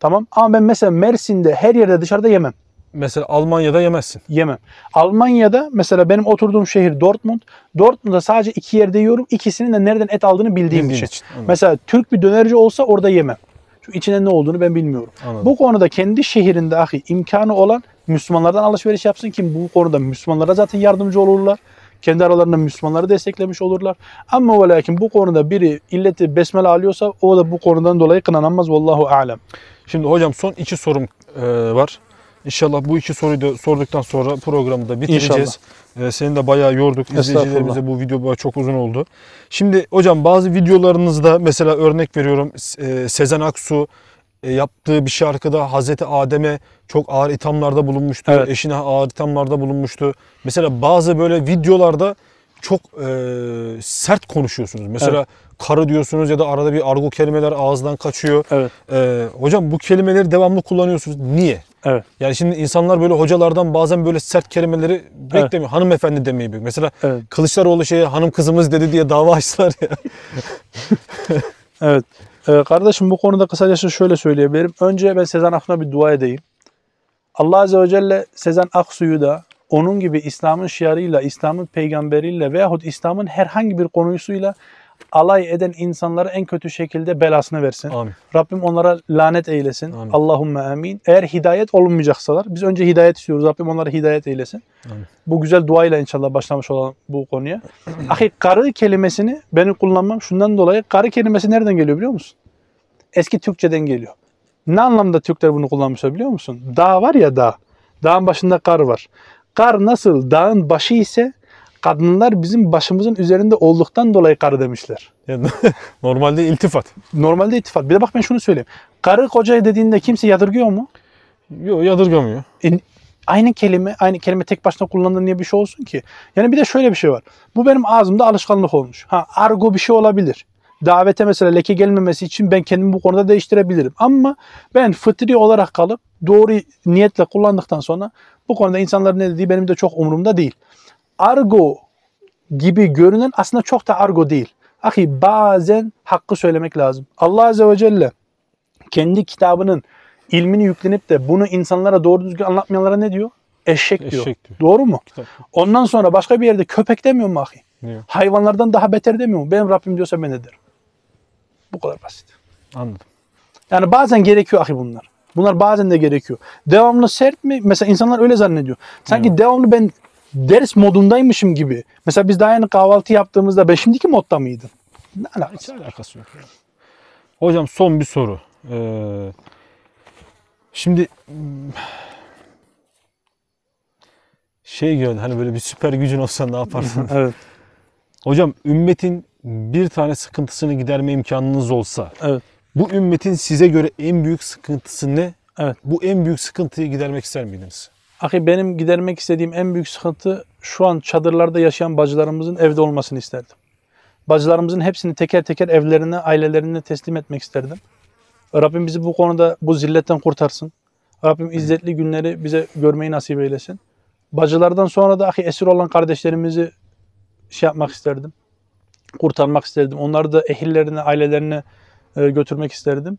Tamam. Ama ben mesela Mersin'de her yerde dışarıda yemem. Mesela Almanya'da yemezsin. Yemem. Almanya'da mesela benim oturduğum şehir Dortmund. Dortmund'da sadece iki yerde yiyorum. İkisinin de nereden et aldığını bildiğim Bildiğin için. için, anladım. Mesela Türk bir dönerci olsa orada yemem. Çünkü içinde ne olduğunu ben bilmiyorum. Anladım. Bu konuda kendi şehrinde ahi imkanı olan Müslümanlardan alışveriş yapsın ki bu konuda Müslümanlara zaten yardımcı olurlar. Kendi aralarında Müslümanları desteklemiş olurlar. Ama ve lakin bu konuda biri illeti besmele alıyorsa o da bu konudan dolayı kınanamaz. Vallahu alem. Şimdi hocam son iki sorum e, var. İnşallah bu iki soruyu da sorduktan sonra programı da bitireceğiz. E, seni de bayağı yorduk. İzleyicilerimize bu video bayağı çok uzun oldu. Şimdi hocam bazı videolarınızda mesela örnek veriyorum e, Sezen Aksu yaptığı bir şarkıda Hazreti Adem'e çok ağır ithamlarda bulunmuştu. Evet. Eşine ağır ithamlarda bulunmuştu. Mesela bazı böyle videolarda çok e, sert konuşuyorsunuz. Mesela karı diyorsunuz ya da arada bir argo kelimeler ağızdan kaçıyor. Evet. Ee, hocam bu kelimeleri devamlı kullanıyorsunuz. Niye? Evet. Yani şimdi insanlar böyle hocalardan bazen böyle sert kelimeleri beklemiyor. Hanımefendi demeyi bekliyor. Mesela Evet. Kılıçdaroğlu şeye hanım kızımız dedi diye dava açtılar ya. Evet. Ee, kardeşim bu konuda kısacası şöyle söyleyebilirim. Önce ben Sezen Aksu'na bir dua edeyim. Allah Azze ve Celle Sezen Aksu'yu da onun gibi İslam'ın şiarıyla, İslam'ın peygamberiyle veyahut İslam'ın herhangi bir konusuyla alay eden insanlara en kötü şekilde belasını versin. Amin. Rabbim onlara lanet eylesin. Amin. Allahumme amin. Eğer hidayet olmayacaksalar biz önce hidayet istiyoruz. Rabbim onlara hidayet eylesin. Amin. Bu güzel duayla inşallah başlamış olan bu konuya. Ahi karı kelimesini benim kullanmam şundan dolayı karı kelimesi nereden geliyor biliyor musun? Eski Türkçeden geliyor. Ne anlamda Türkler bunu kullanmışlar biliyor musun? Dağ var ya dağ. Dağın başında kar var. Kar nasıl dağın başı ise kadınlar bizim başımızın üzerinde olduktan dolayı karı demişler. Yani Normalde iltifat. Normalde ittifak. Bir de bak ben şunu söyleyeyim. Karı koca dediğinde kimse yadırgıyor mu? Yok yadırgamıyor. E, aynı kelime, aynı kelime tek başına kullanılan niye bir şey olsun ki? Yani bir de şöyle bir şey var. Bu benim ağzımda alışkanlık olmuş. Ha argo bir şey olabilir. Davete mesela leke gelmemesi için ben kendimi bu konuda değiştirebilirim. Ama ben fıtri olarak kalıp doğru niyetle kullandıktan sonra bu konuda insanların ne dediği benim de çok umurumda değil. Argo gibi görünen aslında çok da argo değil. Ahi bazen hakkı söylemek lazım. Allah Azze ve Celle kendi kitabının ilmini yüklenip de bunu insanlara doğru düzgün anlatmayanlara ne diyor? Eşek diyor. Eşek diyor. Doğru mu? Kitap. Ondan sonra başka bir yerde köpek demiyor mu ahi? Diyor. Hayvanlardan daha beter demiyor mu? Benim Rabbim diyorsa ben de derim. Bu kadar basit. Anladım. Yani bazen gerekiyor ahi bunlar. Bunlar bazen de gerekiyor. Devamlı sert mi? Mesela insanlar öyle zannediyor. Sanki devamlı ben ders modundaymışım gibi. Mesela biz daha yeni kahvaltı yaptığımızda ben şimdiki modda mıydım? Ne alakası? Hiç alakası yok. ya. Hocam son bir soru. Ee, şimdi hmm, şey geldi hani böyle bir süper gücün olsa ne yaparsın? Evet. Hocam ümmetin bir tane sıkıntısını giderme imkanınız olsa Evet. bu ümmetin size göre en büyük sıkıntısı ne? Evet. Bu en büyük sıkıntıyı gidermek ister miydiniz? Ahi benim gidermek istediğim en büyük sıkıntı şu an çadırlarda yaşayan bacılarımızın evde olmasını isterdim. Bacılarımızın hepsini teker teker evlerine, ailelerine teslim etmek isterdim. Rabbim bizi bu konuda bu zilletten kurtarsın. Rabbim izzetli günleri bize görmeyi nasip eylesin. Bacılardan sonra da ahi esir olan kardeşlerimizi şey yapmak isterdim. Kurtarmak isterdim. Onları da ehillerine, ailelerine e, götürmek isterdim.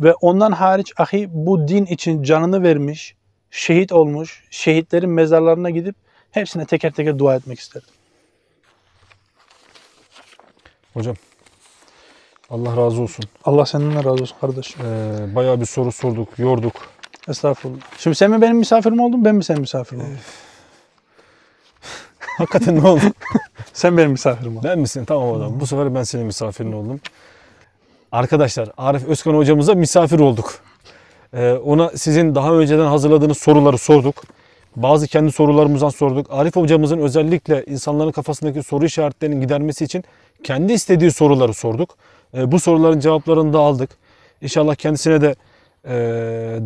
Ve ondan hariç ahi bu din için canını vermiş, şehit olmuş, şehitlerin mezarlarına gidip hepsine teker teker dua etmek isterdim. Hocam Allah razı olsun. Allah senden de razı olsun kardeşim. Ee, bayağı bir soru sorduk, yorduk. Estağfurullah. Şimdi sen mi benim misafirim oldun, ben mi senin misafirim oldum? Hakikaten ne oldu? Sen benim misafirim oldun. Ben misin? Tamam o zaman. Bu sefer ben senin misafirin oldum. Arkadaşlar Arif Özkan hocamıza misafir olduk. Ee, ona sizin daha önceden hazırladığınız soruları sorduk. Bazı kendi sorularımızdan sorduk. Arif hocamızın özellikle insanların kafasındaki soru işaretlerinin gidermesi için kendi istediği soruları sorduk. Ee, bu soruların cevaplarını da aldık. İnşallah kendisine de e,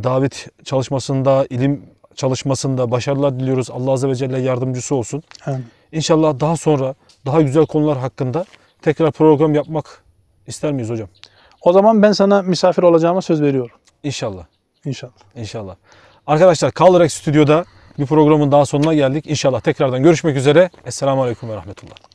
davet çalışmasında, ilim çalışmasında başarılar diliyoruz. Allah Azze ve Celle yardımcısı olsun. Amin. İnşallah daha sonra daha güzel konular hakkında tekrar program yapmak ister miyiz hocam? O zaman ben sana misafir olacağıma söz veriyorum. İnşallah. İnşallah. İnşallah. Arkadaşlar Kalarak Stüdyo'da bir programın daha sonuna geldik. İnşallah tekrardan görüşmek üzere. Esselamu Aleyküm ve Rahmetullah.